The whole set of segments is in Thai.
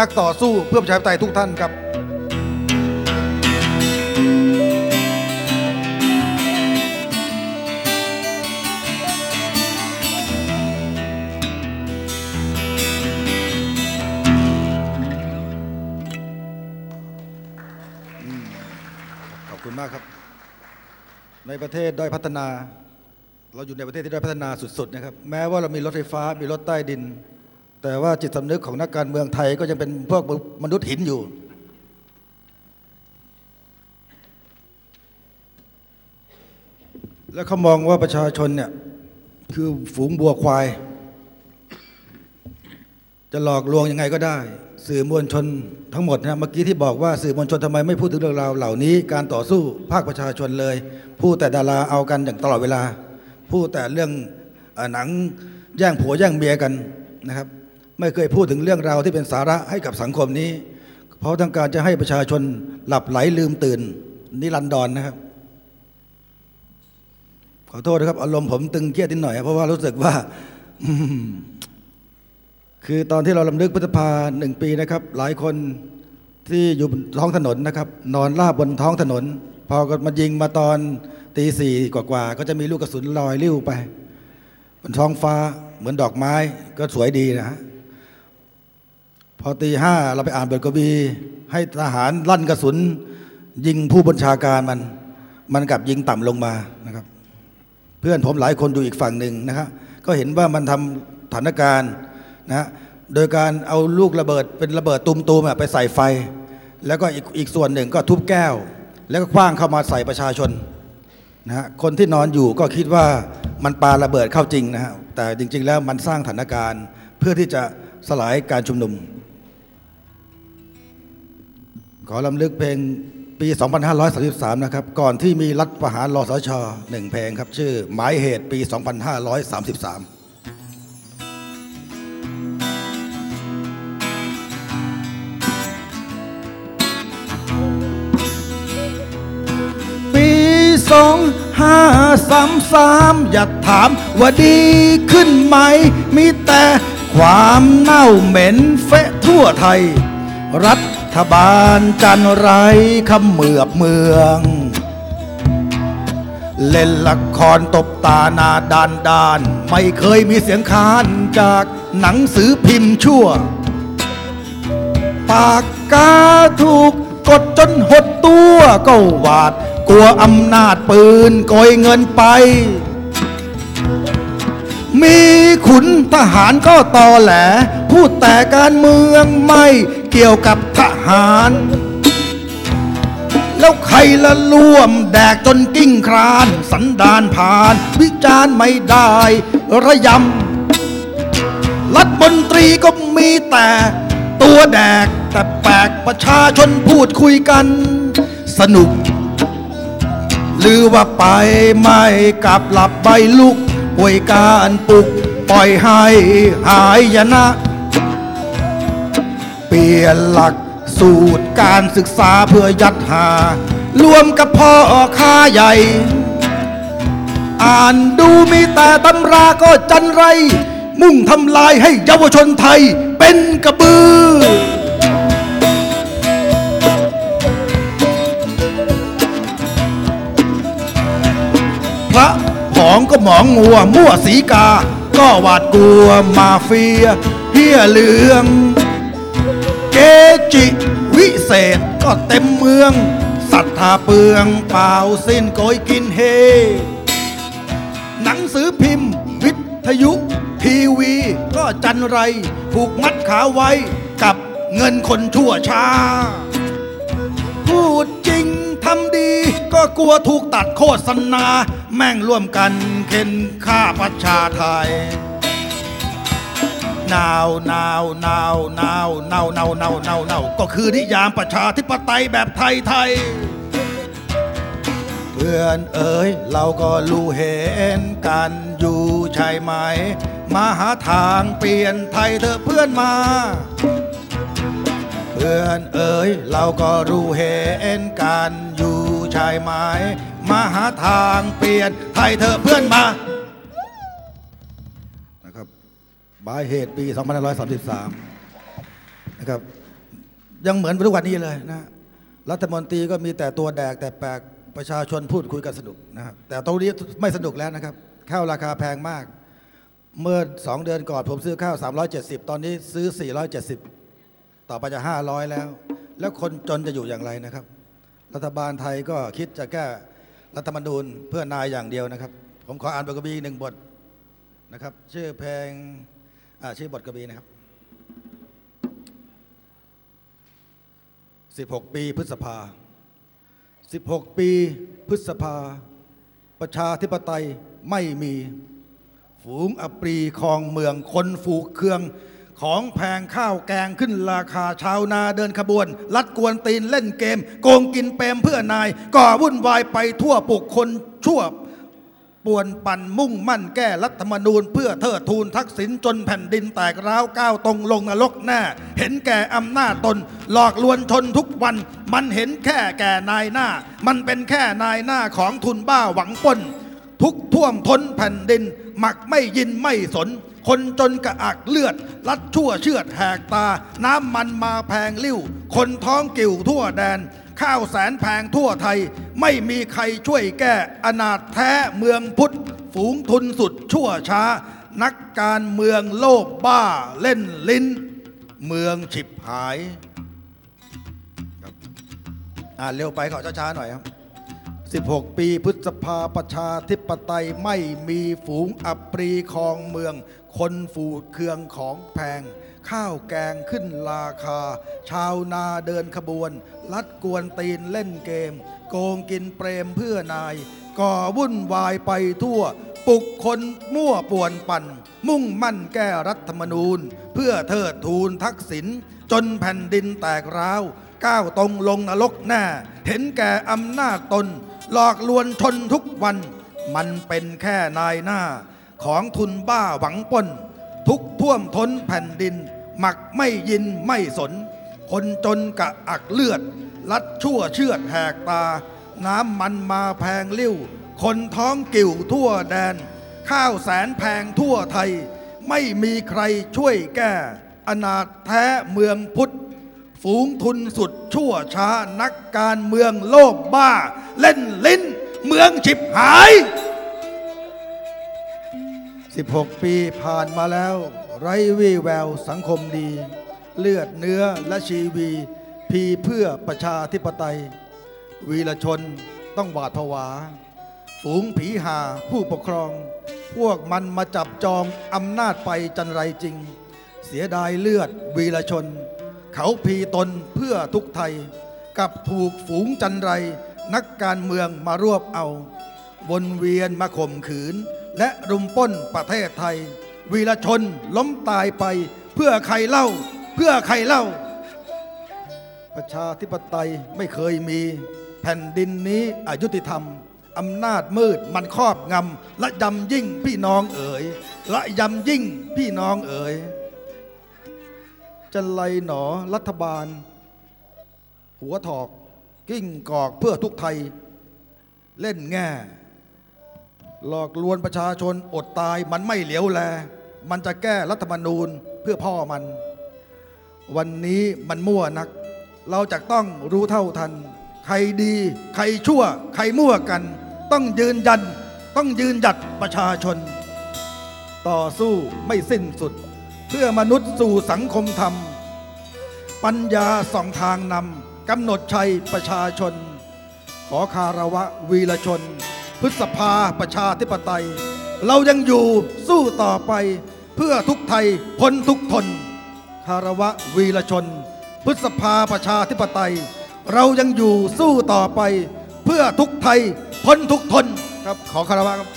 นักต่อสู้เพื่อประชาธิปไตยทุกท่านครับขอบคุณมากครับ ในประเทศด้อยพัฒนา เราอยู่ในประเทศที่ด้อยพัฒนาสุดๆนะครับ แม้ว่าเรามีรถไฟฟ้า มีรถใต้ดิน แต่ว่าจิตสำนึกของนักการเมืองไทยก็ยังเป็นพวกมนุษย์หินอยู่ แล้วเขามองว่าประชาชนเนี่ยคือฝูงบัวควาย จะหลอกลวงยังไงก็ได้ สื่อมวลชนทั้งหมดนะเมื่อกี้ที่บอกว่าสื่อมวลชนทำไมไม่พูดถึงเรื่องราวเหล่านี้ การต่อสู้ภาคประชาชนเลย พูดแต่ดาราเอากันอย่างตลอดเวลา พูดแต่เรื่องหนังแย่งผัวแย่งเมียกันนะครับ ไม่เคยพูดถึงเรื่องราวที่เป็นสาระให้กับสังคมนี้ เพราะต้องการจะให้ประชาชนหลับไหลลืมตื่น นิรันดรนนะครับ ขอโทษนะครับ อารมณ์ผมตึงเครียดนิดหน่อย เพราะว่ารู้สึกว่า คือตอนที่เราลำลึกพฤษภาหนึ่งปีนะครับ หลายคนที่อยู่ท้องถนนนะครับ นอนราบบนท้องถนน พอก็มายิงมาตอนตีสี่กว่าๆก็จะมีลูกกระสุนลอยลิ้วไป บนท้องฟ้าเหมือนดอกไม้ก็สวยดีนะฮะ พอตีห้าเราไปอ่านบทกวีให้ทหารลั่นกระสุน ยิงผู้บัญชาการมัน มันกลับยิงต่ำลงมานะครับ เพื่อนผมหลายคนอยู่อีกฝั่งหนึ่งนะครับก็เห็นว่ามันทำสถานการณ์นะฮะโดยการเอาลูกระเบิดเป็นระเบิดตุมๆไปใส่ไฟ แล้วก็อีกอีกส่วนหนึ่งก็ทุบแก้ว แล้วก็คว้างเข้ามาใส่ประชาชนนะฮะคนที่นอนอยู่ก็คิดว่ามันปาระเบิดเข้าจริงนะฮะแต่จริง ๆ แล้วมันสร้างสถานการณ์เพื่อที่จะสลายการชุมนุม ขอลำลึกเพลงปี 2533 นะครับ ก่อนที่มีรัฐประหารรสชหนึ่งเพลงครับ ชื่อ หมายเหตุปี 2533ปีสองห้าสามสามอย่าถามว่าดีขึ้นไหม มีแต่ความเน่าเหม็นเฟะทั่วไทย รัฐ บาลจันไรคำเมือบเมือง เล่นละครตบตาหนาดานดาน ไม่เคยมีเสียงค้านจากหนังสือพิมพ์ชั่ว ปากกาถูกกดจนหดตัวก็หวาด กลัวอำนาจปืนโกยเงินไป มีขุนทหารก็ตอแหล พูดแต่การเมืองไม่ เกี่ยวกับทหาร แล้วใครละร่วมแดกจนกิ้งคราน สันดานผ่าน วิจารณ์ไม่ได้ ระยำ รัฐมนตรีก็มีแต่ ตัวแดกแต่แปลกประชาชนพูดคุยกัน สนุก หรือว่าไปไม่กลับหลับใบลุกป่วยการปลุก ปล่อยให้หายยนะ ปลี่ยนหลักสูตรการศึกษาเพื่อยัดหา รวมกับพ่อค้าใหญ่ อ่านดูมีแต่ตำราก็จันไร มุ่งทำลายให้เยาวชนไทยเป็นกระบือ พระผองก็หมองงัวมั่วสีกา ก็หวาดกลัวมาเฟียเฮียเหลือง เกจิวิเศษก็เต็มเมืองศรัทธาเปลืองเปล่าสิ้นโกยกินเฮ หนังสือพิมพ์ วิทยุทีวี ก็จันไร ผูกมัดขาไว้กับเงินคนชั่วช้าพูดจริงทำดี ก็กลัวถูกตัดโฆษณา แม่งร่วมกันเข็นฆ่าประชาไทย นาวนาวนาว นาว นาว นาว นาว นาว นาว ก็คือนิยามประชาธิปไตยแบบไทยไทย เพื่อนเอ๋ยเราก็รู้เห็นกันอยู่ใช่ไหม มาหาทางเปลี่ยนไทยเถอะเพื่อนมา เพื่อนเอ๋ยเราก็รู้เห็นกันอยู่ใช่ไหม มาหาทางเปลี่ยนไทยเถอะเพื่อนมา บายเหตุปี 2533 นะครับ ยังเหมือนทุกวันนี้เลยนะ รัฐมนตรีก็มีแต่ตัวแดกแต่แปลกประชาชนพูดคุยกันสนุกนะครับแต่ตรงนี้ไม่สนุกแล้วนะครับข้าวราคาแพงมาก เมื่อสองเดือนก่อนผมซื้อข้าว 370 ตอนนี้ซื้อ 470 ต่อไปจะ 500 แล้ว แล้วคนจนจะอยู่อย่างไรนะครับ รัฐบาลไทยก็คิดจะแก้รัฐธรรมนูญเพื่อนายอย่างเดียวนะครับ ผมขออ่านบทกวีหนึ่งบทนะครับ ชื่อเพลง ชื่อบทกวีนะครับ 16 ปีพฤษภา 16 ปีพฤษภา ประชาธิปไตยไม่มี ฝูงอปรีคลองเมืองคนฝูกเครืองของแพงข้าวแกงขึ้นราคาชาวนาเดินขบวน ลัดกวนตีนเล่นเกม โกงกินเปรมเพื่อนาย ก่อวุ่นวายไปทั่วปลุกคนชั่ว ป่วนปั่นมุ่งมั่นแก้รัฐธรรมนูญ เพื่อเทิดทูนทักษิณจนแผ่นดินแตกร้าวก้าวตรงลงนรกแน่เห็นแก่อำนาจตน หลอกลวงชนทุกวัน มันเห็นแค่แก่นายหน้า มันเป็นแค่นายหน้าของทุนบ้าหวังป้นทุกท่วมท้นแผ่นดิน หมักไม่ยินไม่สน คนจนกระอักเลือด ลัดชั่วเชือดแหกตา น้ำมันมาแพงลิ้ว คนท้องกิ่วทั่วแดน ข้าวแสนแพงทั่วไทยไม่มีใครช่วยแก้อนาถแท้เมืองพุทธ ฝูงทุนสุดชั่วช้า นักการเมืองโลภบ้าเล่นลิ้น เมืองฉิบหายครับอ่านเร็วไปขอช้าๆหน่อยครับ16 ปีพฤษภาประชาธิปไตยไม่มีฝูงอัปรีคองเมือง คนฝูดเคืองของแพง ข้าวแกงขึ้นราคา ชาวนาเดินขบวน ลัดกวนตีนเล่นเกม โกงกินเปรมเพื่อนาย ก่อวุ่นวายไปทั่ว ปลุกคนมั่วป่วนปั่น มุ่งมั่นแก้รัฐธรรมนูญ เพื่อเทิดทูนทักษิณจนแผ่นดินแตกร้าว ก้าวตรงลงนรกแน่ เห็นแก่อำนาจตน หลอกลวงชนทุกวัน มันเป็นแค่นายหน้า ของทุนบ้าหวังปล้น ทุกท่วมท้นแผ่นดิน หมักไม่ยินไม่สน คนจนกะอักเลือด ลัดชั่วเชือดแหกตา น้ำมันมาแพงลิ้ว คนท้องกิ่วทั่วแดน ข้าวแสนแพงทั่วไทย ไม่มีใครช่วยแก้ อนาถแท้เมืองพุทธ ฝูงทุนสุดชั่วช้านักการเมืองโลภบ้า เล่นลิ้น เมืองฉิบหาย 16 ปีผ่านมาแล้ว ไร้วี่แววสังคมดี เลือดเนื้อและชีวี พีเพื่อประชาธิปไตย วีรชนต้องหวาดผวา ฝูงผีหาผู้ปกครอง พวกมันมาจับจองอำนาจไปจันไรจริง เสียดายเลือดวีรชน เขาพีตนเพื่อทุกไทย กับถูกฝูงจันไร นักการเมืองมารวบเอาวนเวียนมาข่มขืน และรุมป้นประเทศไทย วีรชนล้มตายไป เพื่อใครเล่า เพื่อใครเล่า ประชาธิปไตยไม่เคยมีแผ่นดินนี้อายุติธรรมอำนาจมืดมันครอบงำและยำยิ่งพี่น้องเอ๋ยและยำยิ่งพี่น้องเอ๋ยจะไลหนอรัฐบาล หัวถอกกิ้งกอกเพื่อทุกไทย เล่นแง่ หลอกลวงประชาชนอดตายมันไม่เหลียวแล มันจะแก้รัฐธรรมนูญเพื่อพ่อมัน วันนี้มันมั่วนัก เราจะต้องรู้เท่าทัน ใครดี ใครชั่ว ใครมั่วกัน ต้องยืนยัน ต้องยืนหยัดประชาชน ต่อสู้ไม่สิ้นสุด เพื่อมนุษย์สู่สังคมธรรม ปัญญาสองทางนำกำหนดชัยประชาชน ขอคารวะวีรชน พฤษภาประชาธิปไตยเรายังอยู่สู้ต่อไป เพื่อทุกไทยพ้นทุกทน คารวะวีรชน พฤษภาประชาธิปไตย เรายังอยู่สู้ต่อไป เพื่อทุกไทยพ้นทุกทนครับขอคารวะครับ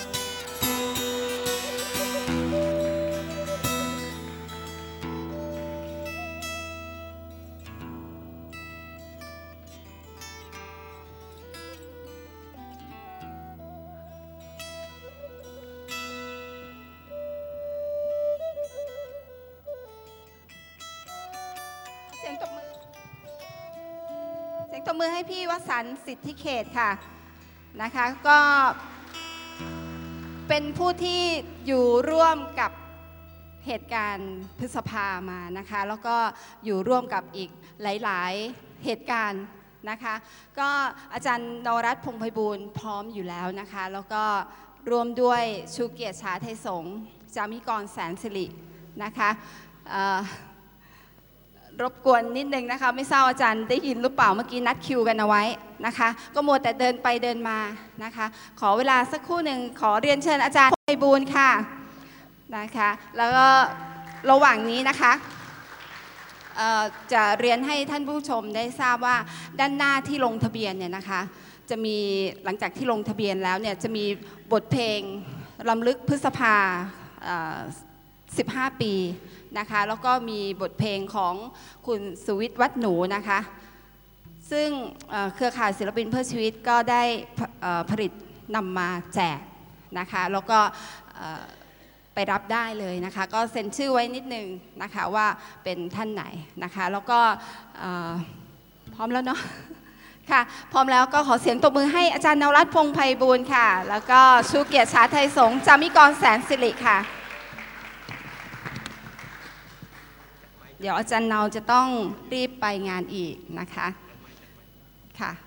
พี่วสันต์สิทธิเขตค่ะนะคะ ก็เป็นผู้ที่อยู่ร่วมกับเหตุการณ์พฤษภามานะคะ แล้วก็อยู่ร่วมกับอีกหลาย ๆ เหตุการณ์นะคะ ก็อาจารย์นรัตพงไพบูลพร้อมอยู่แล้วนะคะ แล้วก็รวมด้วยชูเกียรติชาไทยสงฆ์จามิกรแสนสิรินะคะ รบกวนนิดนึงนะคะ ไม่ทราบอาจารย์ได้ยินหรือเปล่าเมื่อกี้นัดคิวกันเอาไว้นะคะ ก็มัวแต่เดินไปเดินมานะคะ ขอเวลาสักครู่หนึ่งขอเรียนเชิญอาจารย์ไพบูลย์ค่ะนะคะ แล้วก็ระหว่างนี้นะคะจะเรียนให้ท่านผู้ชมได้ทราบว่าด้านหน้าที่ลงทะเบียนเนี่ยนะคะ จะมีหลังจากที่ลงทะเบียนแล้วเนี่ยจะมีบทเพลงลำลึกพฤษภา 15 ปี นะคะ แล้วก็มีบทเพลงของคุณสุวิทย์วัดหนูนะคะ ซึ่งเครือข่ายศิลปินเพื่อชีวิตก็ได้ผลิตนำมาแจกนะคะ แล้วก็ไปรับได้เลยนะคะ ก็เซ็นชื่อไว้นิดนึงนะคะว่าเป็นท่านไหนนะคะ แล้วก็พร้อมแล้วเนาะค่ะ พร้อมแล้วก็ขอเสียงตบมือให้อาจารย์นวรัตน์พงษ์ไพบูลย์ค่ะ แล้วก็ชูเกียรติชาไทยสงฆ์จามิกรแสนสิริค่ะ เดี๋ยวอาจารย์เนาจะต้องรีบไปงานอีกนะคะค่ะประ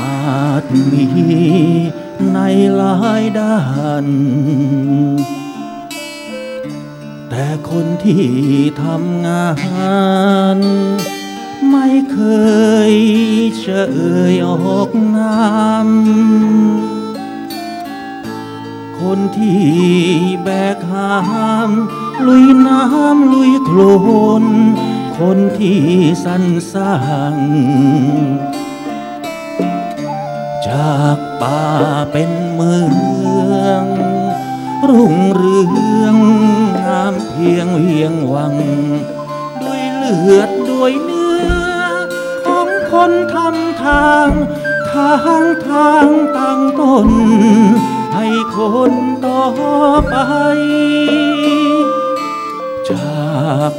อาจมีในหลายด้าน แต่คนที่ทำงาน ไม่เคยเชยออกนามคนที่แบกหาม ลุยน้ำลุยโคลน คนที่สรรสร้าง จากป่าเป็นเมือง รุ่งเรืองงามเพียงเวียงวัง ด้วยเลือดด้วยเนื้อ ของคนทำทาง ทางทางตั้งต้นให้คนต่อไป จาก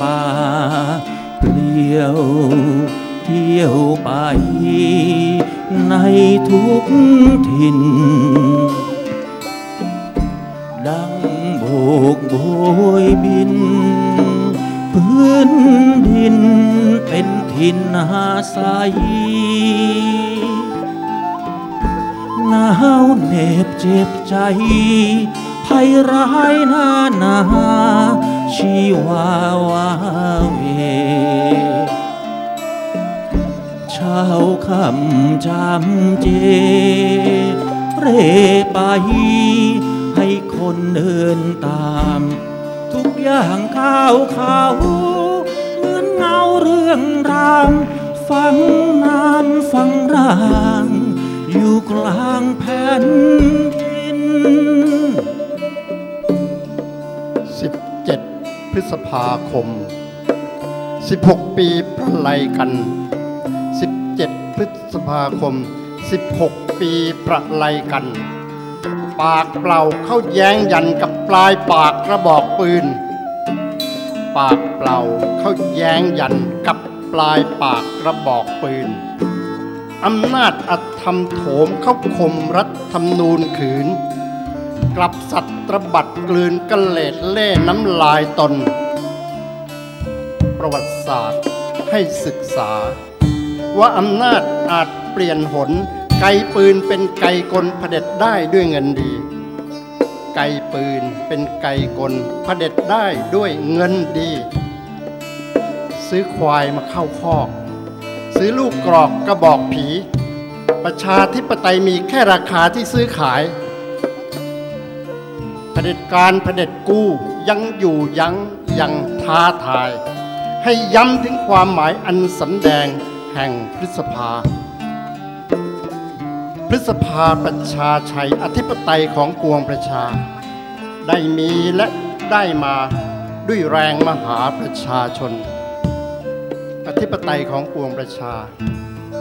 ป่าเปลี่ยว เที่ยวไป ในทุกถิ่น ดังโบกโบยบิน พื้นดินเป็นถิ่นอาศัยหนาวเหน็บเจ็บใจภัยร้ายหน้าหนา ชีวาวาเว เช้าคำจำเจ เร่ไปให้คนเดินตาม ทุกอย่างข้าวเขาเหมือนเงาเรื่องรางฟังน้ำฟังราง อยู่กลางแผ่นดิน ษภาคม 16 ปีประไลกัน 17 พฤษภาคม 16 ปีประไลกัน ปากเปล่าเข้าแย้งยันกับปลายปากกระบอกปืน ปากเปล่าเข้าแย้งยันกับปลายปากกระบอกปืนอำนาจอธรรมโถมเข้าคมรัฐธรรมนูญขืน กลับสัตว์ตรบัดกลืนกะเลดเล่น้ำลายตน ประวัติศาสตร์ให้ศึกษา ว่าอำนาจอาจเปลี่ยนหน ไกปืนเป็นไกกลเผด็จได้ด้วยเงินดี ไกปืนเป็นไกกลเผด็จได้ด้วยเงินดี ซื้อควายมาเข้าคอก ซื้อลูกกรอกกระบอกผี ประชาธิปไตยมีแค่ราคาที่ซื้อขาย ด็จการเผด็จกู้ยังอยู่ยังยังท้าทาย ให้ย้ำถึงความหมายอันสำแดงแห่งพฤษภา พฤษภาประชาชัยอธิปไตยของปวงประชา ได้มีและได้มาด้วยแรงมหาประชาชน อธิปไตยของปวงประชา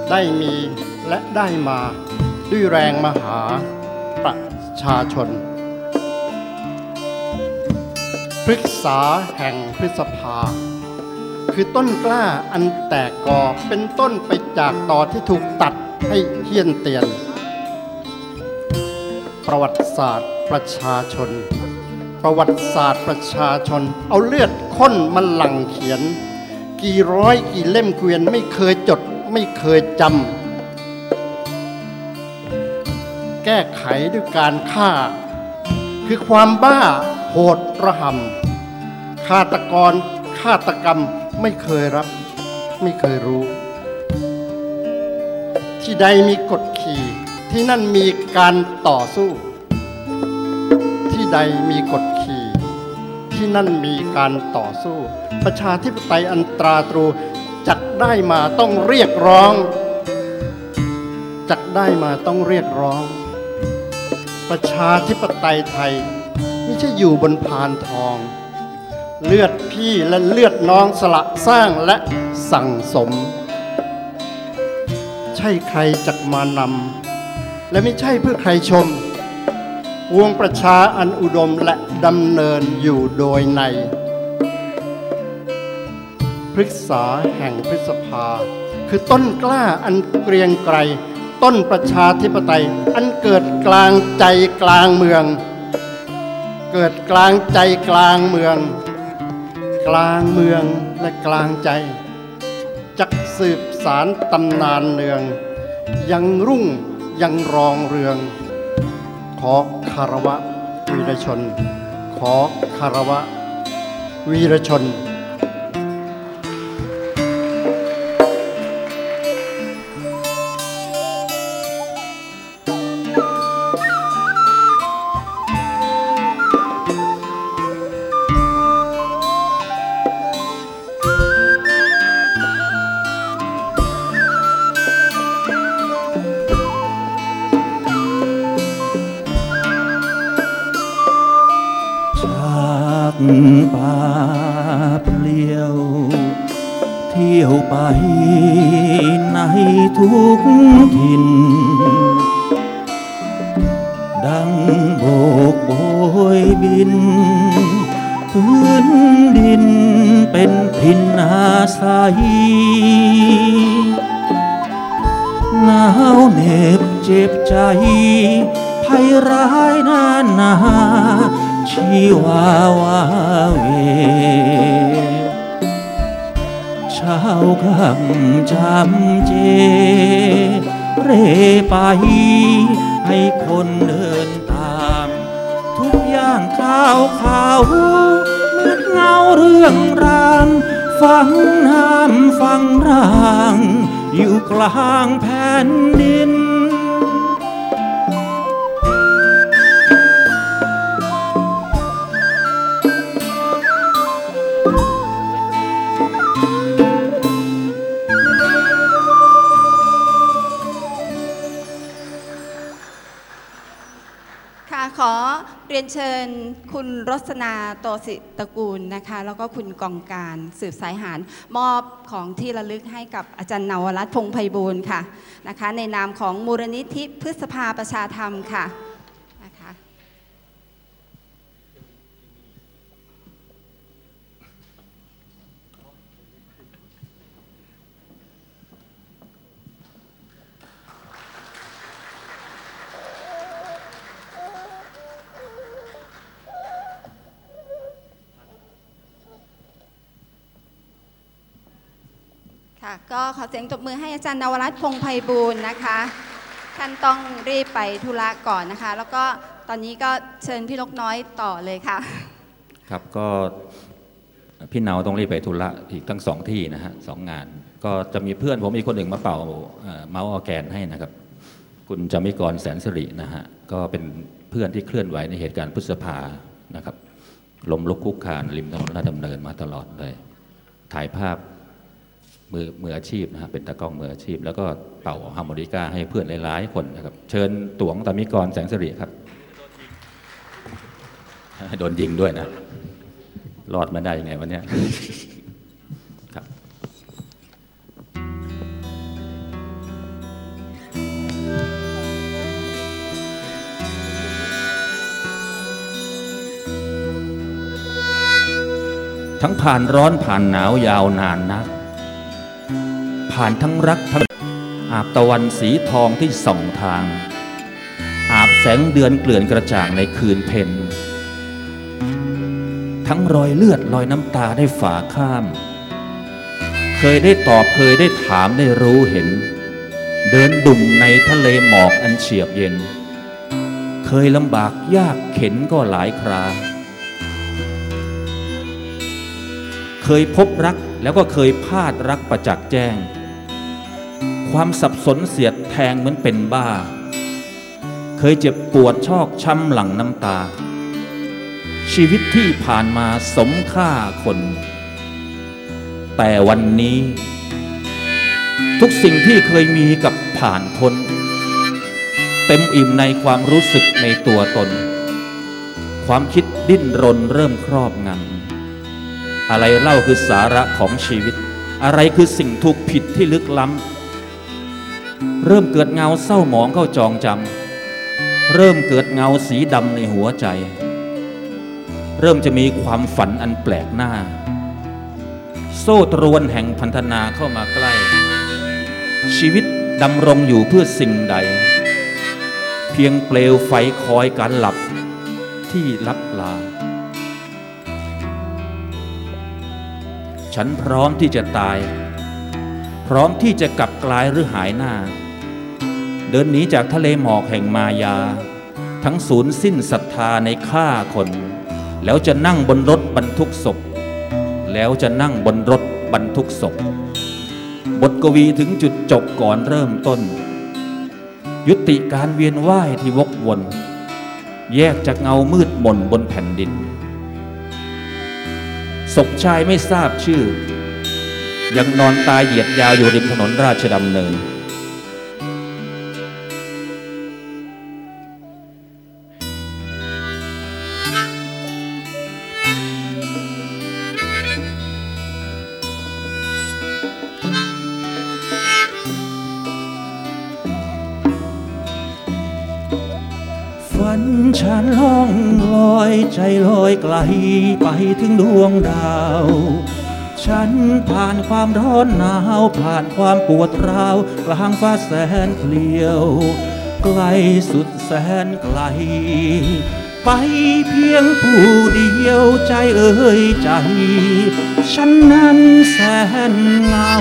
ได้มีและได้มาด้วยแรงมหาประชาชน พฤกษาแห่งพฤษภา คือต้นกล้าอันแตกกอเป็นต้นไปจากตอที่ถูกตัดให้เฮี้ยนเตียน ประวัติศาสตร์ประชาชน ประวัติศาสตร์ประชาชน เอาเลือดข้นมาหลั่งเขียน กี่ร้อยกี่เล่มเกวียนไม่เคยจดไม่เคยจำแก้ไขด้วยการฆ่า คือความบ้า โหดระหำฆาตกรฆาตกรรมไม่เคยรับ ไม่เคยรู้ ที่ใดมีกฎขี่ที่นั่นมีการต่อสู้ ที่ใดมีกฎขี่ ที่นั่นมีการต่อสู้ ประชาธิปไตยอันตราตรูจักได้มาต้องเรียกร้องจักได้มาต้องเรียกร้อง ประชาธิปไตยไทย ใช่อยู่บนพานทอง เลือดพี่และเลือดน้องสละสร้างและสั่งสม ใช่ใครจักมานำและไม่ใช่เพื่อใครชม วงประชาอันอุดมและดำเนินอยู่โดยในพฤกษาแห่งพฤษภา คือต้นกล้าอันเกรียงไกรต้นประชาธิปไตย อันเกิดกลางใจกลางเมือง เกิดกลางใจกลางเมือง กลางเมืองและกลางใจ จักสืบสารตำนานเนือง ยังรุ่งยังรองเรือง ขอคารวะวีรชน ขอคารวะวีรชน นเชิญคุณรสนาโตสิตระกูลนะคะ แล้วก็คุณกองการสืบสายหารมอบของที่ระลึกให้กับอาจารย์นวรัตน์พงไพบูลย์ค่ะนะคะ ในนามของมูลนิธิพฤษภาประชาธรรมค่ะ ค่ะก็ขอเสียงตบมือให้อาจารย์นวรัตน์พงไพบูลนะคะ ท่านต้องรีบไปธุระก่อนนะคะ แล้วก็ตอนนี้ก็เชิญพี่นกน้อยต่อเลยค่ะ ครับก็พี่เนาต้องรีบไปธุระอีกทั้งสองที่นะฮะสองงาน ก็จะมีเพื่อนผมอีกคนหนึ่งมาเป่าเมาส์ออแกนให้นะครับ คุณจามิกรแสนสิรินะฮะก็เป็นเพื่อนที่เคลื่อนไหวในเหตุการณ์พฤษภานะครับลมลุกคุกคานริมถนนราชดำเนินมาตลอดเลย ถ่ายภาพ มือมืออาชีพนะฮะเป็นตากล้องมืออาชีพ แล้วก็เป่าฮาร์โมนิกาให้เพื่อนหลายๆคนนะครับ เชิญตวงตามิกรแสงสิริครับ โดนยิงด้วยนะรอดมาได้ยังไงวันเนี้ยครับทั้งผ่านร้อนผ่านหนาวยาวนานนัก ผ่านทั้งรักทั้งอาบตะวันสีทองที่ส่องทาง อาบแสงเดือนเกลื่อนกระจ่างในคืนเพ็ญทั้งรอยเลือดรอยน้ำตาได้ฝ่าข้าม เคยได้ตอบเคยได้ถามได้รู้เห็น เดินดุ่มในทะเลหมอกอันเฉียบเย็น เคยลำบากยากเข็นก็หลายครา เคยพบรักแล้วก็เคยพลาดรักประจักษ์แจ้ง ความสับสนเสียดแทงเหมือนเป็นบ้า เคยเจ็บปวดชอกช้ำหลังน้ำตา ชีวิตที่ผ่านมาสมค่าคน แต่วันนี้ ทุกสิ่งที่เคยมีกับผ่านพ้นเต็มอิ่มในความรู้สึกในตัวตน ความคิดดิ้นรนเริ่มครอบงำอะไรเล่าคือสาระของชีวิต อะไรคือสิ่งถูกผิดที่ลึกล้ำ เริ่มเกิดเงาเศร้าหมองเข้าจองจำเริ่มเกิดเงาสีดำในหัวใจ เริ่มจะมีความฝันอันแปลกหน้า โซ่ตรวนแห่งพันธนาเข้ามาใกล้ ชีวิตดำรงอยู่เพื่อสิ่งใด เพียงเปลวไฟคอยการหลับที่ลับลา ฉันพร้อมที่จะตาย พร้อมที่จะกลับกลายหรือหายหน้า เดินหนีจากทะเลหมอกแห่งมายา ทั้งศูนย์สิ้นศรัทธาในฆ่าคน แล้วจะนั่งบนรถบรรทุกศพ แล้วจะนั่งบนรถบรรทุกศพ บทกวีถึงจุดจบก่อนเริ่มต้น ยุติการเวียนว่ายที่วกวน แยกจากเงามืดมนบนแผ่นดินศพชายไม่ทราบชื่อ ยังนอนตายเหยียดยาวอยู่ริมถนนราชดำเนิน ใจลอยไกลไปถึงดวงดาว ฉันผ่านความร้อนหนาว ผ่านความปวดร้าว กลางฟ้าแสนเปลี่ยว ไกลสุดแสนไกล ไปเพียงผู้เดียวใจเอ่ยใจ ฉันนั้นแสนเหงา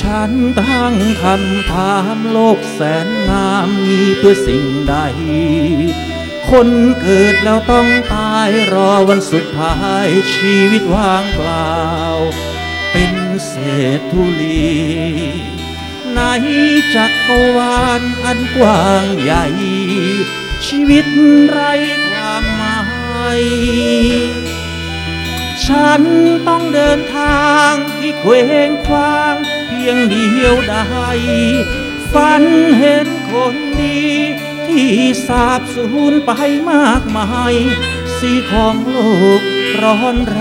ฉันตั้งคำถามโลกแสนงามมีเพื่อสิ่งใด คนเกิดแล้วต้องตายรอวันสุดท้ายชีวิตว่างเปล่า เป็นเศษธุลี ในจักรวาลอันกว้างใหญ่ ชีวิตไรความหมายฉันต้องเดินทางที่เคว้งคว้าง เพียงเดียวได้ฝันเห็นคนดี สาบสูญไปมากมาย สีของโลกร้อนแร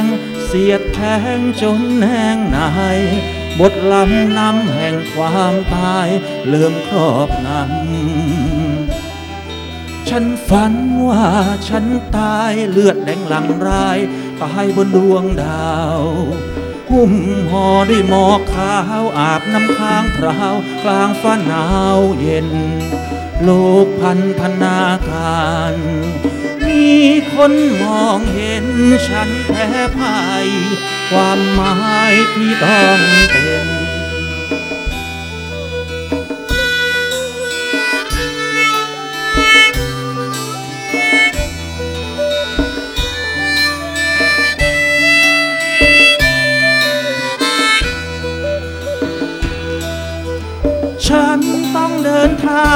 ง เสียดแทงจนแห้งนายบทลำนำแห่งความตายเริ่มครอบงำฉันฝันว่าฉันตายเลือดแดงหลังราย ตายบนดวงดาว หุ้มห่อด้วยหมอกขาวอาบน้ำค้างคราว กลางฟ้าหนาวเย็น ลกพันธนาการ มีคนมองเห็นฉันแพ้พ่าย ความหมายที่ต้องเป็น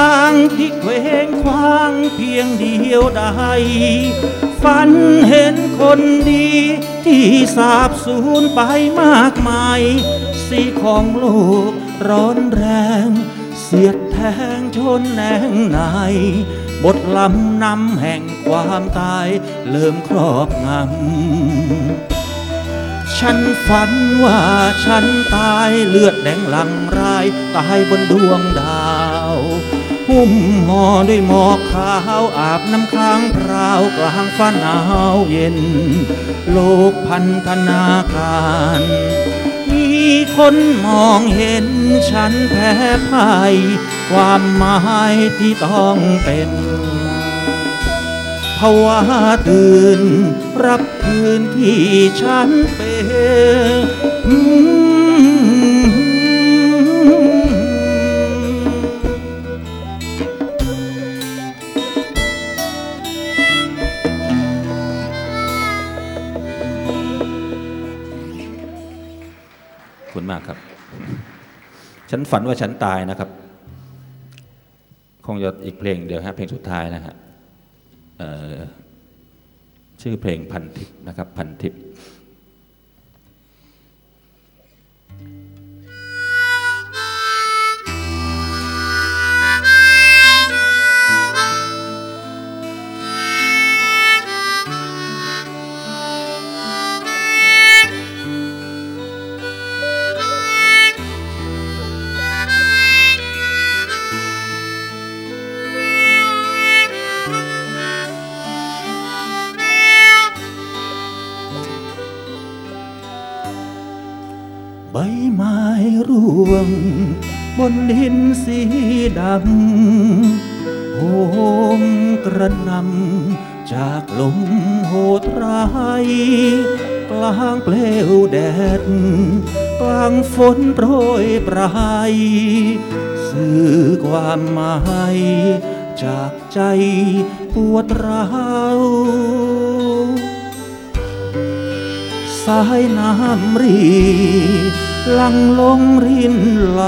างที่เคว้งคว้างเพียงเดียวดายฝันเห็นคนดี ที่สาบสูญไปมากมาย สีของโลกร้อนแรง เสียดแทงชนแหนงนายบทลำนำแห่งความตายเริ่มครอบงำฉันฝันว่าฉันตายเลือดแดงหลังราย ตายบนดวงดาว หุ้มห่อด้วยหมอกขาวอาบน้ำค้างพราวกลางฟ้าหนาวเย็น โลกพันธนาการ มีคนมองเห็นฉันแพ้พ่ายความหมายที่ต้องเป็นภาวะตื่น รับคืนที่ฉันเป็น ฉันฝันว่าฉันตายนะครับ คงจะอีกเพลงเดียวฮะเพลงสุดท้ายนะฮะชื่อเพลงพันทิพย์นะครับ พันทิพย์ ร่วง บนดินสีดำโหมกระนำจากลมโหดร้ายกลางเปลวแดด กลางฝนโปรยปรายสื่อความหมายจากใจปวดร้าวสายน้ำรี ลังลงรินไหล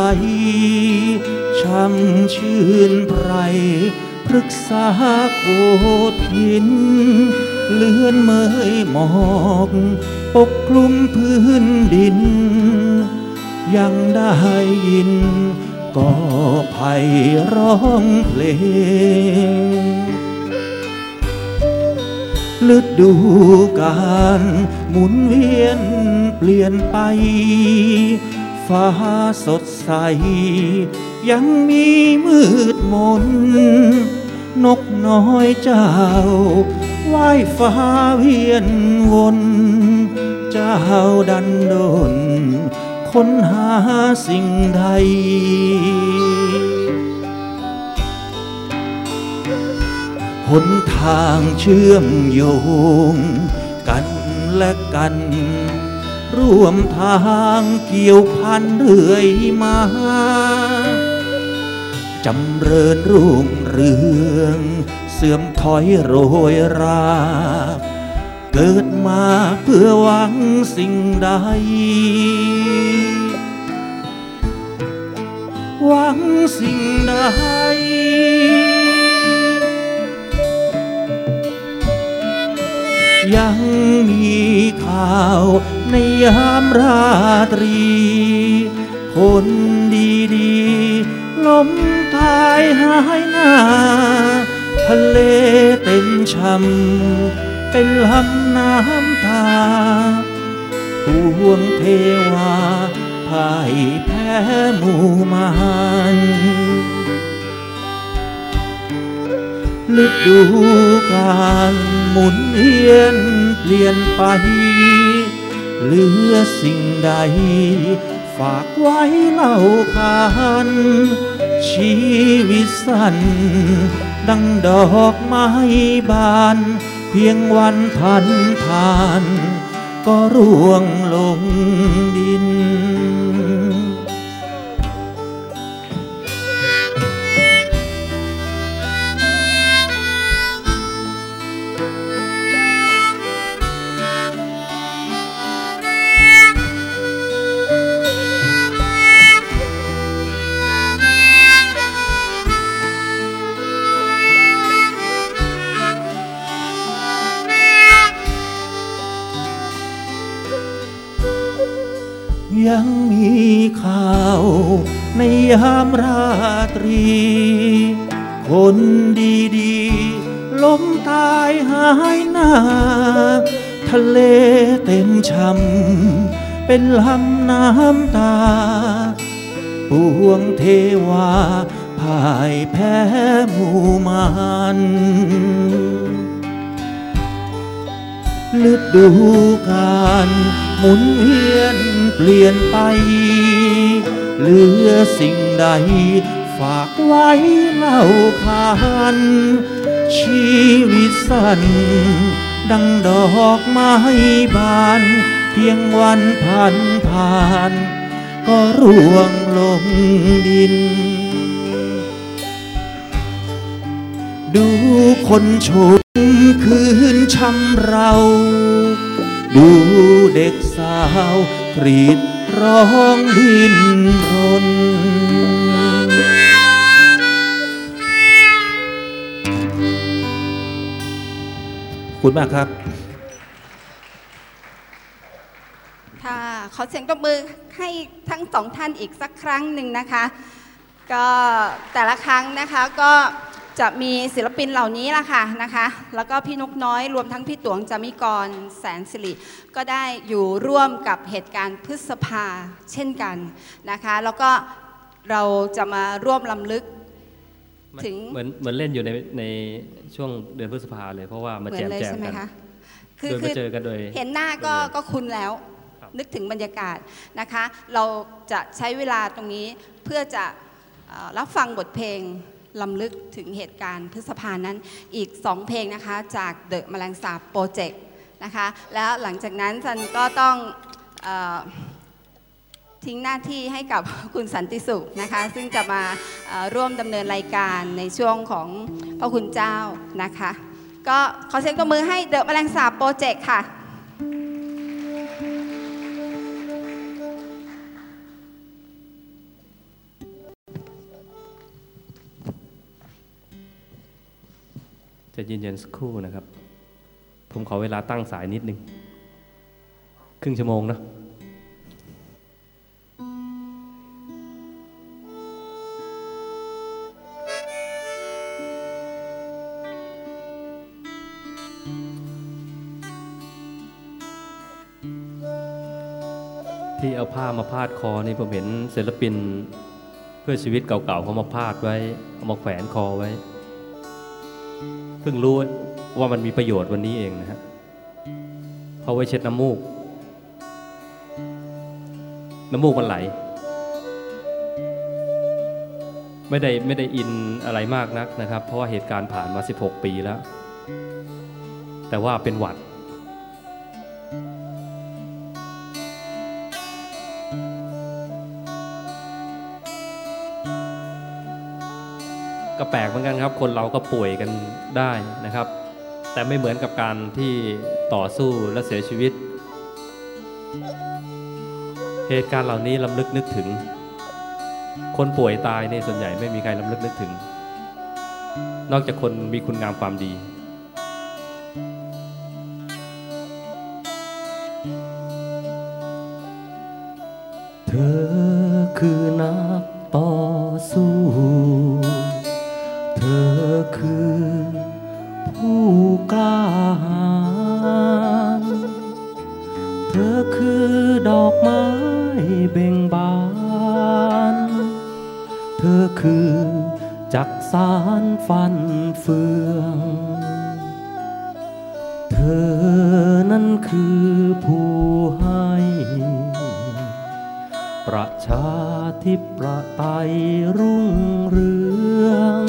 ช่ำชื่นไพรพฤกษาโกดหิน เลื่อนเมยหมอกปกคลุมพื้นดิน ยังได้ยินก็ไพร้องเพลงฤดูกาลหมุนเวียน เปลี่ยนไป ฟ้าสดใส ยังมีมืดมน นกน้อยเจ้าว่ายฟ้าเวียนวน เจ้าดันโดนค้นหาสิ่งใดหนทางเชื่อมโยง กันและกัน ร่วมทางเกี่ยวพันเรื่อยมาจำเริญรุ่งเรือง เสื่อมถอยโรยรา เกิดมาเพื่อหวังสิ่งใด หวังสิ่งใด ยังมีข่าว ในยามราตรี คนดีดีๆลมพายหายหน้า ทะเลเต็มช่ำเป็นลำน้ำตาปวงเทวาพ่ายแพ้หมู่มารฤดูกาลหมุนเวียนเปลี่ยนไป เหลือสิ่งใด ฝากไว้เล่าขานชีวิตสั้น ดังดอกไม้บาน เพียงวันพันผ่าน ก็ร่วงลงดิน ยามราตรี คนดีๆล้มตายหายหน้า ทะเลเต็มช่ำเป็นลำน้ำตา ปวงเทวาพ่ายแพ้หมู่มารฤดูกาลหมุนเวียนเปลี่ยนไป เหลือสิ่งใด ฝากไว้เล่าขานชีวิตสั้นดังดอกไม้บาน เพียงวันผ่านผ่าน ก็ร่วงลงดิน ดูคนชมคืนช้ำเรา ดูเด็กสาวกรีด ร้องดินรนขอบคุณมากครับ ค่ะ ขอเสียงตบมือให้ทั้งสองท่านอีกสักครั้งหนึ่งนะคะ ก็แต่ละครั้งนะคะก็ จะมีศิลปินเหล่านี้ล่ะค่ะนะคะ แล้วก็พี่นกน้อยรวมทั้งพี่ตวงจามิกรแสนสิริก็ได้อยู่ร่วมกับเหตุการณ์พฤษภาเช่นกันนะคะ แล้วก็เราจะมาร่วมลำลึกถึงเหมือนเหมือนเล่นอยู่ในในช่วงเดือนพฤษภาเลยเพราะว่าเหมามือแจนมเลยแจมใช่ไหมกันคะโดยมาเจอกันโดยเห็นหน้าก็โดยก็คุ้นแล้วครับนึกถึงบรรยากาศนะคะ เราจะใช้เวลาตรงนี้เพื่อจะเอ่อรับฟังบทเพลง ลำลึกถึงเหตุการณ์พฤษภานั้นอีก 2 เพลงนะคะจากเดอะแมลงสาบโปรเจกต์นะคะแล้วหลังจากนั้นซันก็ต้องอทิ้งหน้าที่ให้กับคุณสันติสุขนะคะซึ่งจะมาร่วมดำเนินรายการในช่วงของพระคุณเจ้านะคะ ก็ขอเสียงตบมือให้เดอะแมลงสาบโปรเจกต์ค่ะ จะเย็นๆสักครู่นะครับ ผมขอเวลาตั้งสายนิดนึง ครึ่งชั่วโมงนะที่เอาผ้ามาพาดคอนี่ผมเห็นศิลปินเพื่อชีวิตเก่าๆเขามาพาดไว้ เอามาแขวนคอไว้ เพิ่งรู้ว่ามันมีประโยชน์วันนี้เองนะฮะเขาไว้เช็ดน้ำมูก น้ำมูกมันไหล ไม่ได้ไม่ได้อินอะไรมากนักนะครับ เพราะว่าเหตุการณ์ผ่านมา 16 ปีแล้ว แต่ว่าเป็นหวัด ก็แปลกเหมือนกันครับ คนเราก็ป่วยกันได้นะครับ แต่ไม่เหมือนกับการที่ต่อสู้และเสียชีวิต เหตุการณ์เหล่านี้ลำลึกนึกถึง คนป่วยตายในส่วนใหญ่ไม่มีใครลำลึกนึกถึง นอกจากคนมีคุณงามความดีเธอคือนักต่อ เธอคือจักสารฟันเฟือง เธอนั้นคือผู้ให้ ประชาธิปไตยรุ่งเรือง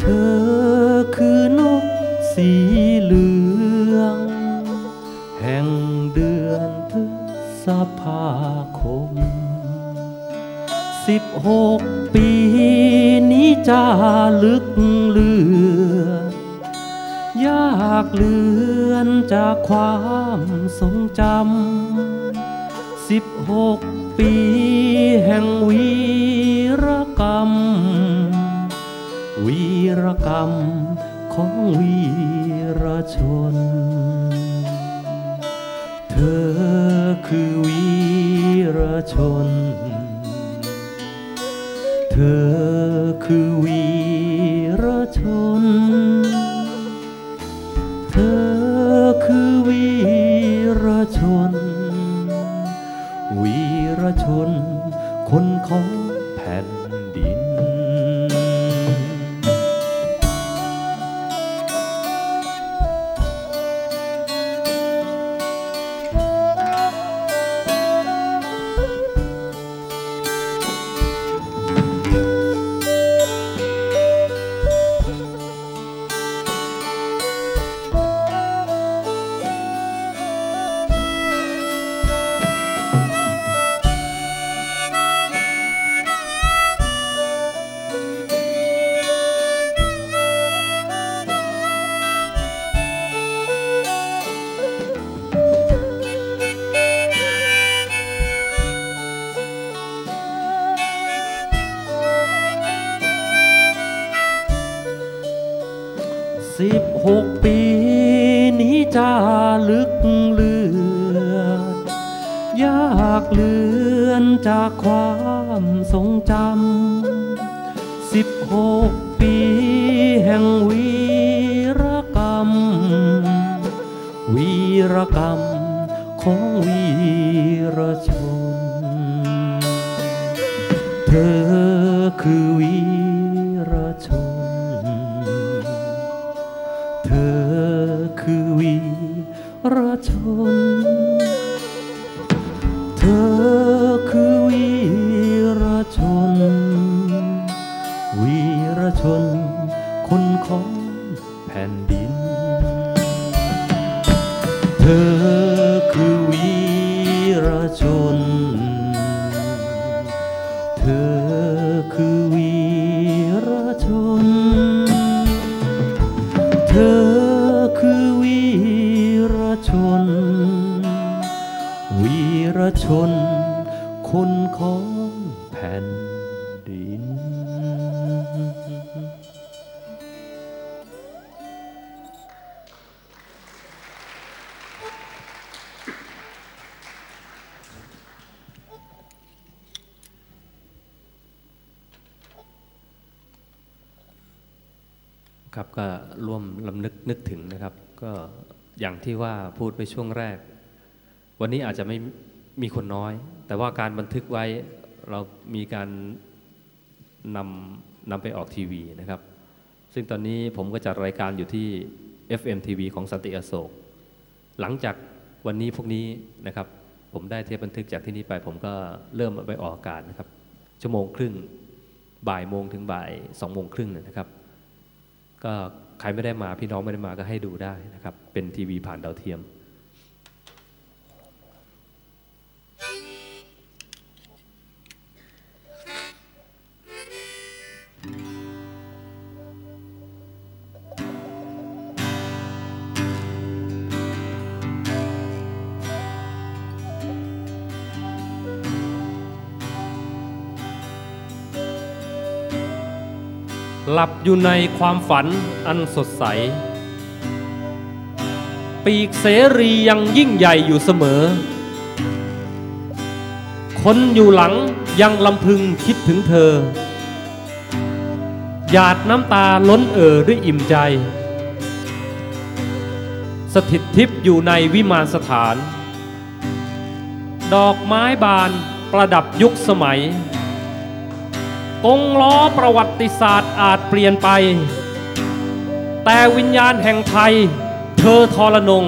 เธอคือนกสีเหลือง แห่งเดือนพฤษภา สิบหกปีนี้จะลึกเลือ ยากเลือนจากความทรงจำสิบหกปีแห่งวีรกรรม วีรกรรมของวีรชน เธอคือวีรชน ธอคือวีากเลือนจากความทรงจำสิบหกปีแห่งวีรกรรม วีรกรรมของวีรชน เธอคือวี นคนของแผ่นดิน ครับก็ร่วมลำนึกนึกถึงนะครับ ก็อย่างที่ว่าพูดไปช่วงแรก วันนี้อาจจะไม่ มีคนน้อย แต่ว่าการบันทึกไว้เรามีการนำนำไปออกทีวีนะครับ ซึ่งตอนนี้ผมก็จัดรายการอยู่ที่ FM TV ของสันติอโศก หลังจากวันนี้พวกนี้นะครับ ผมได้เทปบันทึกจากที่นี่ไป ผมก็เริ่มไปออกอากาศนะครับ ชั่วโมงครึ่งบ่ายโมงถึงบ่ายสองโมงครึ่งนะครับ ก็ใครไม่ได้มาพี่น้องไม่ได้มาก็ให้ดูได้นะครับ เป็นทีวีผ่านดาวเทียม หลับอยู่ในความฝันอันสดใส ปีกเสรียังยิ่งใหญ่อยู่เสมอ คนอยู่หลังยังลำพึงคิดถึงเธอ หยาดน้ำตาล้นเอ่อด้วยอิ่มใจ สถิตทิพย์อยู่ในวิมานสถาน ดอกไม้บานประดับยุคสมัย กงล้อประวัติศาสตร์อาจเปลี่ยนไป แต่วิญญาณแห่งไทย เธอทรนง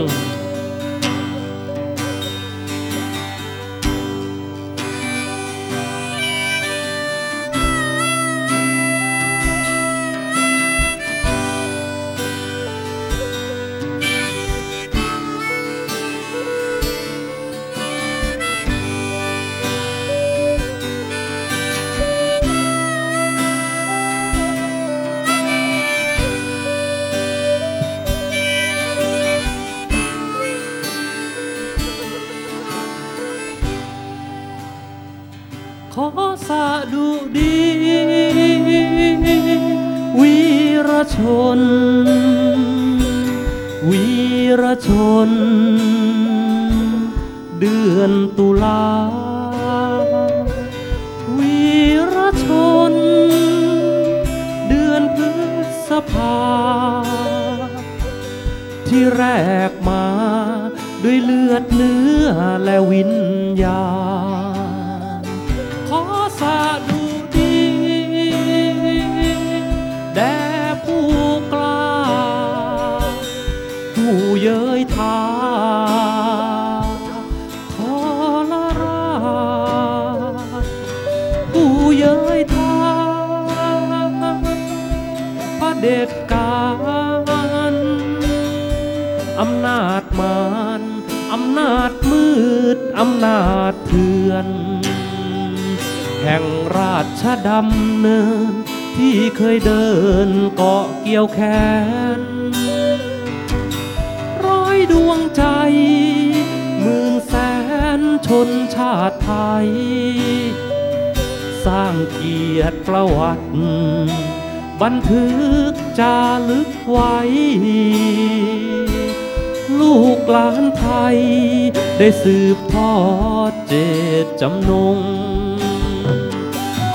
อำนาจมารอำนาจมืด อำนาจเถื่อน แห่งราชดำเนิน ที่เคยเดินเกาะเกี่ยวแขน ร้อยดวงใจ หมื่นแสนชนชาติไทย สร้างเกียรติประวัติ บันทึกจารึกไว้ ลูกหลานไทย ได้สืบทอดเจตจำนง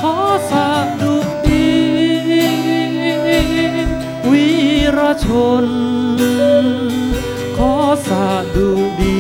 ขอสาดุดีวีรชน ขอสาดุดี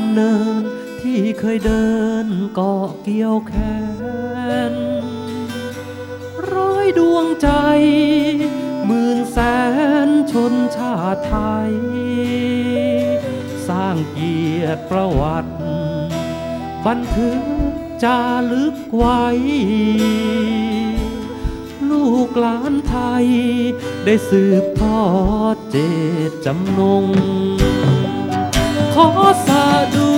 ำเนิน ที่เคยเดินเกาะเกี่ยวแขน ร้อยดวงใจ หมื่นแสนชนชาติไทย สร้างเกียรติประวัติ บันทึกจารึกไว้ ลูกหลานไทย ได้สืบทอดเจตจำนง ขอ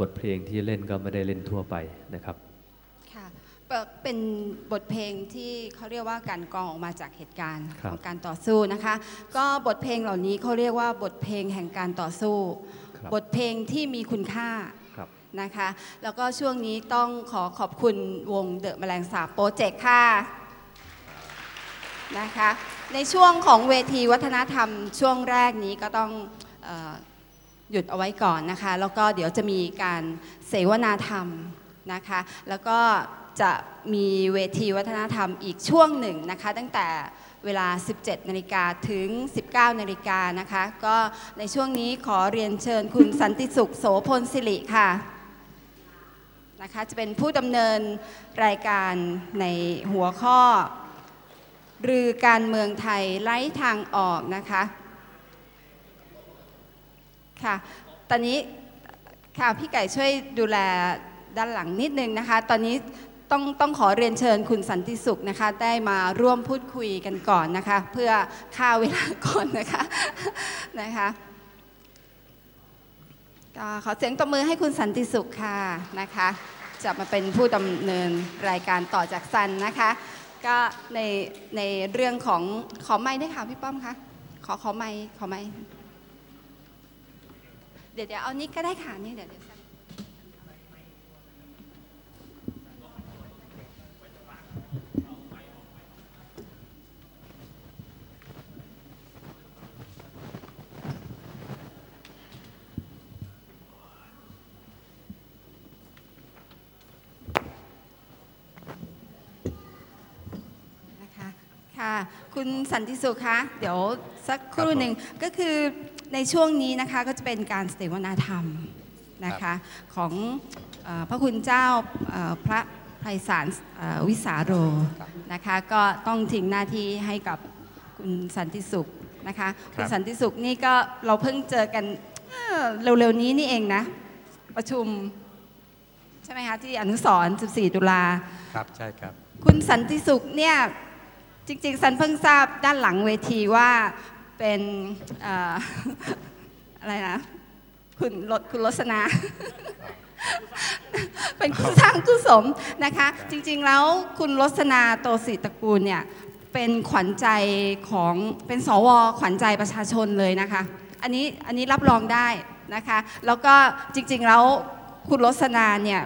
บทเพลงที่เล่นก็ไม่ได้เล่นทั่วไปนะครับค่ะเปิดเป็นบทเพลงที่เขาเรียกว่าการกรองออกมาจากเหตุการณ์ครัขบองการต่อสู้นะคะ ก็บทเพลงเหล่านี้เขาเรียกว่าบทเพลงแห่งการต่อสู้ครับบทเพลงที่มีคุณค่าครับนะคะแล้วก็ช่วงนี้ต้องขอขอบคุณวงเดอะแมลงสาบโปรเจกต์ค่ะนะคะในช่วงของเวทีวัฒนธรรมช่วงแรกนี้ก็ต้องเออ หยุดเอาไว้ก่อนนะคะ แล้วก็เดี๋ยวจะมีการเสวนาธรรมนะคะ แล้วก็จะมีเวทีวัฒนธรรมอีกช่วงหนึ่งนะคะ ตั้งแต่เวลา 17 นาฬิกาถึง 19 นาฬิกานะคะ ก็ในช่วงนี้ขอเรียนเชิญคุณสันติสุขโสพลสิริค่ะนะคะจะเป็นผู้ดำเนินรายการในหัวข้อรือการเมืองไทยไร้ทางออกนะคะ ค่ะ ตอนนี้ค่ะพี่ไก่ช่วยดูแลด้านหลังนิดนึงนะคะ ตอนนี้ต้องต้องขอเรียนเชิญคุณสันติสุขนะคะ ได้มาร่วมพูดคุยกันก่อนนะคะ เพื่อค่าเวลาก่อนนะคะนะคะก็ขอเสียงตบมือให้คุณสันติสุขค่ะนะคะ จะมาเป็นผู้ดำเนินรายการต่อจากซันนะคะ ก็ในในเรื่องของขอไม้ได้ค่ะพี่ป้อมคะขอขอไม้ขอไม้ เดี๋ยวเดี๋ยวเอานี้ก็ได้ค่ะนี่เดี๋ยวเดี๋ยวซันนะคะค่ะคุณสันติสุขคะเดี๋ยวสักครู่หนึ่งก็คือ ในช่วงนี้นะคะก็จะเป็นการเสวนาธรรมนะคะของเออพระคุณเจ้าเอ่อพระไพศาลเอ่อวิสาโรนะคะก็ต้องทิ้งหน้าที่ให้กับคุณสันติสุขนะคะคุณสันติสุขนี่ก็เราเพิ่งเจอกันเอ่อเร็วๆนี้นี่เองนะ ประชุมใช่ไหมคะที่อนุสรณ์14 ตุลาครับใช่ครับ คุณสันติสุขเนี่ยจริงๆ สันเพิ่งทราบด้านหลังเวทีว่า เป็นอะไรนะคุณรถคุณรสนา เป็นผู้สร้างกุศลนะคะ จริงๆแล้วคุณรสนาโตศิตระกูลเนี่ยเป็นขวัญใจของเป็นสวขวัญใจประชาชนเลยนะคะ อันนี้อันนี้รับรองได้นะคะ แล้วก็จริงๆแล้วคุณรสนาเนี่ย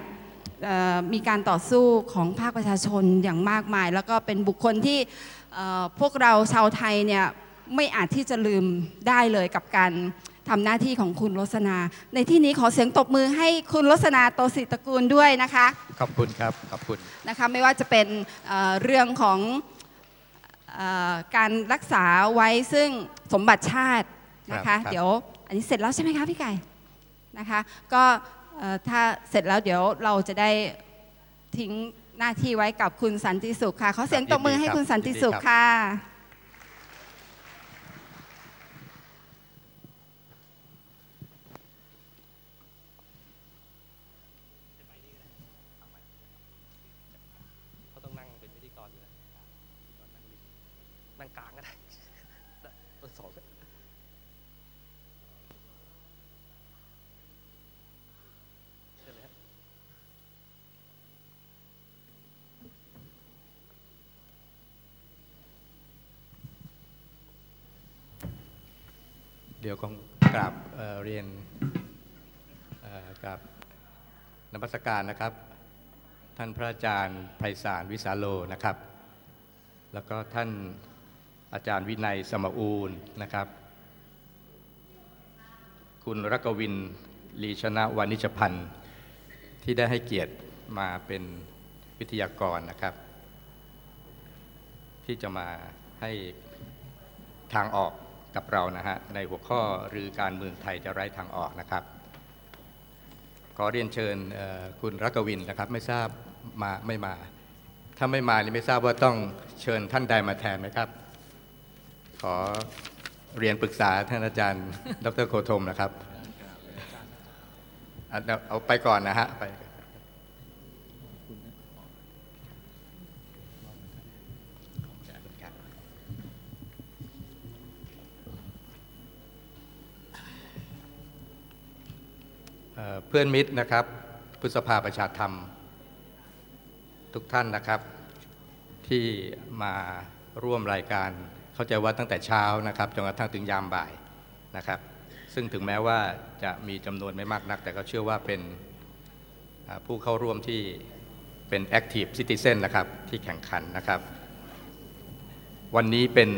มีการต่อสู้ของภาคประชาชนอย่างมากมาย แล้วก็เป็นบุคคลที่พวกเราชาวไทยเนี่ย ไม่อาจที่จะลืมได้เลยกับการทำหน้าที่ของคุณรสนา ในที่นี้ขอเสียงตบมือให้คุณรสนาโตศิตระกูลด้วยนะคะ ขอบคุณครับขอบคุณนะคะไม่ว่าจะเป็นเอ่อเรื่องของเออการรักษาไว้ซึ่งสมบัติชาตินะครัคะ บครับ เดี๋ยวอันนี้เสร็จแล้วใช่ไหมคะพี่ไก่นะคะ ก็เอ่อถ้าเสร็จแล้วเดี๋ยวเราจะได้ทิ้งหน้าที่ไว้กับคุณสันติสุขค่ะขอเสียงตบมือให้คุณสันติสุขค่ะ เขาต้องนั่งเป็นพิธีกรอยู่แล้วนั่งกลางก็ได้ ต้นสองเชิญเลยครับ เดี๋ยวคงกราบเเรียนกับนมัสการนะครับ ท่านพระอาจารย์ไพศาลวิสาโลนะครับ แล้วก็ท่านอาจารย์วินัยสมอูลนะครับ คุณรักวินลีชนะวานิชพันธ์ที่ได้ให้เกียรติมาเป็นวิทยากรนะครับ ที่จะมาให้ทางออก กับเรานะฮะในหัวข้อหรือการเมืองไทยจะไร้ทางออกนะครับ ขอเรียนเชิญคุณรักวินนะครับ ไม่ทราบมาไม่มา ถ้าไม่มานี่ไม่ทราบว่าต้องเชิญท่านใดมาแทนไหมครับ ขอเรียนปรึกษาท่านอาจารย์ ดรโคธมนะครับเอาไปก่อนนะฮะไป เพื่อนมิตรนะครับพฤษภาประชาธรรม ทุกท่านนะครับ ที่มาร่วมรายการเข้าใจว่าตั้งแต่เช้านะครับจนกระทั่งถึงยามบ่ายนะครับ ซึ่งถึงแม้ว่าจะมีจำนวนไม่มากนัก แต่ก็เชื่อว่าเป็นผู้เข้าร่วมที่เป็น Active Citizen นะครับที่แข่งขันนะครับ วันนี้เป็น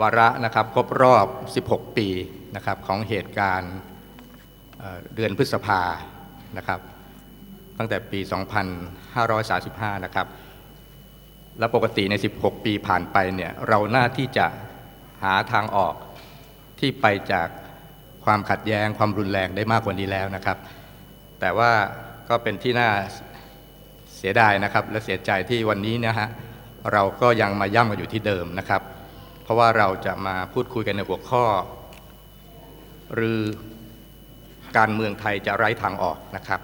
วาระนะครับครบรอบ 16 ปีนะครับของเหตุการณ์ เดือนพฤษภานะครับ ตั้งแต่ปี 2535 นะครับ และปกติใน 16 ปีผ่านไปเนี่ยเราหน้าที่จะหาทางออกที่ไปจากความขัดแย้งความรุนแรงได้มากกว่านี้แล้วนะครับ แต่ว่าก็เป็นที่น่าเสียดายนะครับ และเสียใจที่วันนี้นะฮะเราก็ยังมาย่ำกันอยู่ที่เดิมนะครับ เพราะว่าเราจะมาพูดคุยกันในหัวข้อ หรือ การเมืองไทยจะไร้ทางออกนะครับ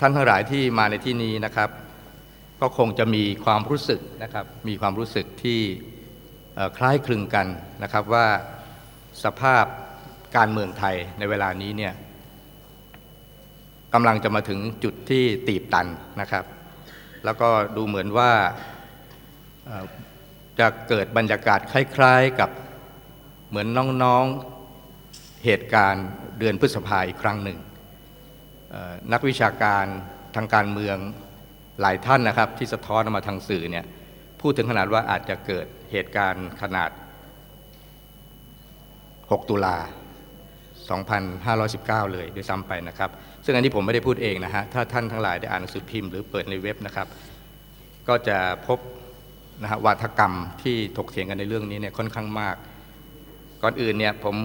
ท่านทั้งหลายที่มาในที่นี้นะครับ ก็คงจะมีความรู้สึกนะครับ มีความรู้สึกที่คล้ายคลึงกันนะครับว่าสภาพการเมืองไทยในเวลานี้เนี่ยกำลังจะมาถึงจุดที่ตีบตันนะครับ แล้วก็ดูเหมือนว่าจะเกิดบรรยากาศคล้าย ๆกับเหมือนน้องๆ เหตุการณ์เดือนพฤษภาอีกครั้งหนึ่ง นักวิชาการทางการเมืองหลายท่านนะครับ ที่สะท้อนออกมาทางสื่อเนี่ยพูดถึงขนาดว่าอาจจะเกิดเหตุการณ์ขนาด 6 ตุลา 2519 เลยด้วยซ้ำไปนะครับ ซึ่งอันนี้ผมไม่ได้พูดเองนะฮะ ถ้าท่านทั้งหลายได้อ่านหนังสือพิมพ์หรือเปิดในเว็บนะครับ ก็จะพบนะฮะวาทกรรมที่ถกเถียงกันในเรื่องนี้เนี่ยค่อนข้างมาก ก่อนอื่นเนี่ยผม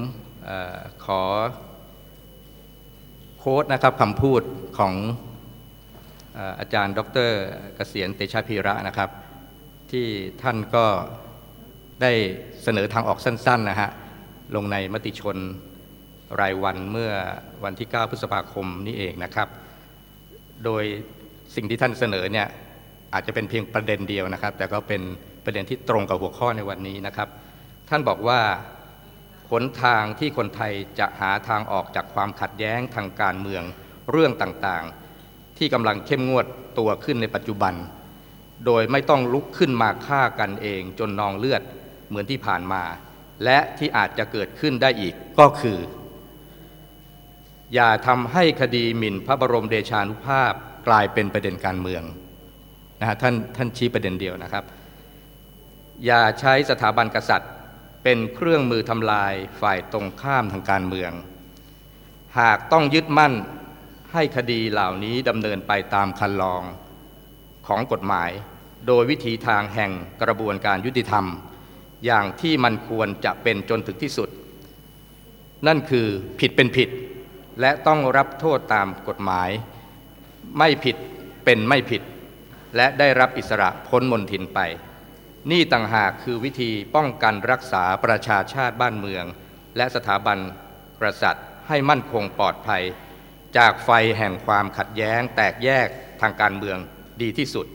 อขอโค้ดนะครับคำพูดของเอ่ออาจารย์ ดรเกษียณเตชะพีระนะครับ ที่ท่านก็ได้เสนอทางออกสั้นๆนะฮะลงในมติชนรายวันเมื่อวันที่ 9 พฤษภาคมนี้เองนะครับ โดยสิ่งที่ท่านเสนอเนี่ยอาจจะเป็นเพียงประเด็นเดียวนะครับ แต่ก็เป็นประเด็นที่ตรงกับหัวข้อในวันนี้นะครับ ท่านบอกว่า หนทางที่คนไทยจะหาทางออกจากความขัดแย้งทางการเมืองเรื่องต่างๆ ที่กำลังเข้มงวดตัวขึ้นในปัจจุบัน โดยไม่ต้องลุกขึ้นมาฆ่ากันเองจนนองเลือดเหมือนที่ผ่านมา และที่อาจจะเกิดขึ้นได้อีกก็คือ อย่าทำให้คดีหมิ่นพระบรมเดชานุภาพกลายเป็นประเด็นการเมืองนะฮะท่านท่านชี้ประเด็นเดียวนะครับ อย่าใช้สถาบันกษัตริย์ เป็นเครื่องมือทำลายฝ่ายตรงข้ามทางการเมือง หากต้องยึดมั่นให้คดีเหล่านี้ดำเนินไปตามคันลองของกฎหมาย โดยวิถีทางแห่งกระบวนการยุติธรรม อย่างที่มันควรจะเป็นจนถึงที่สุด นั่นคือผิดเป็นผิด และต้องรับโทษตามกฎหมาย ไม่ผิดเป็นไม่ผิด และได้รับอิสระพ้นมนทินไป นี่ต่างหากคือวิธีป้องกันรักษาประชาชาติบ้านเมือง และสถาบันกษัตริย์ให้มั่นคงปลอดภัย จากไฟแห่งความขัดแย้ง แตกแยกทางการเมืองดีที่สุด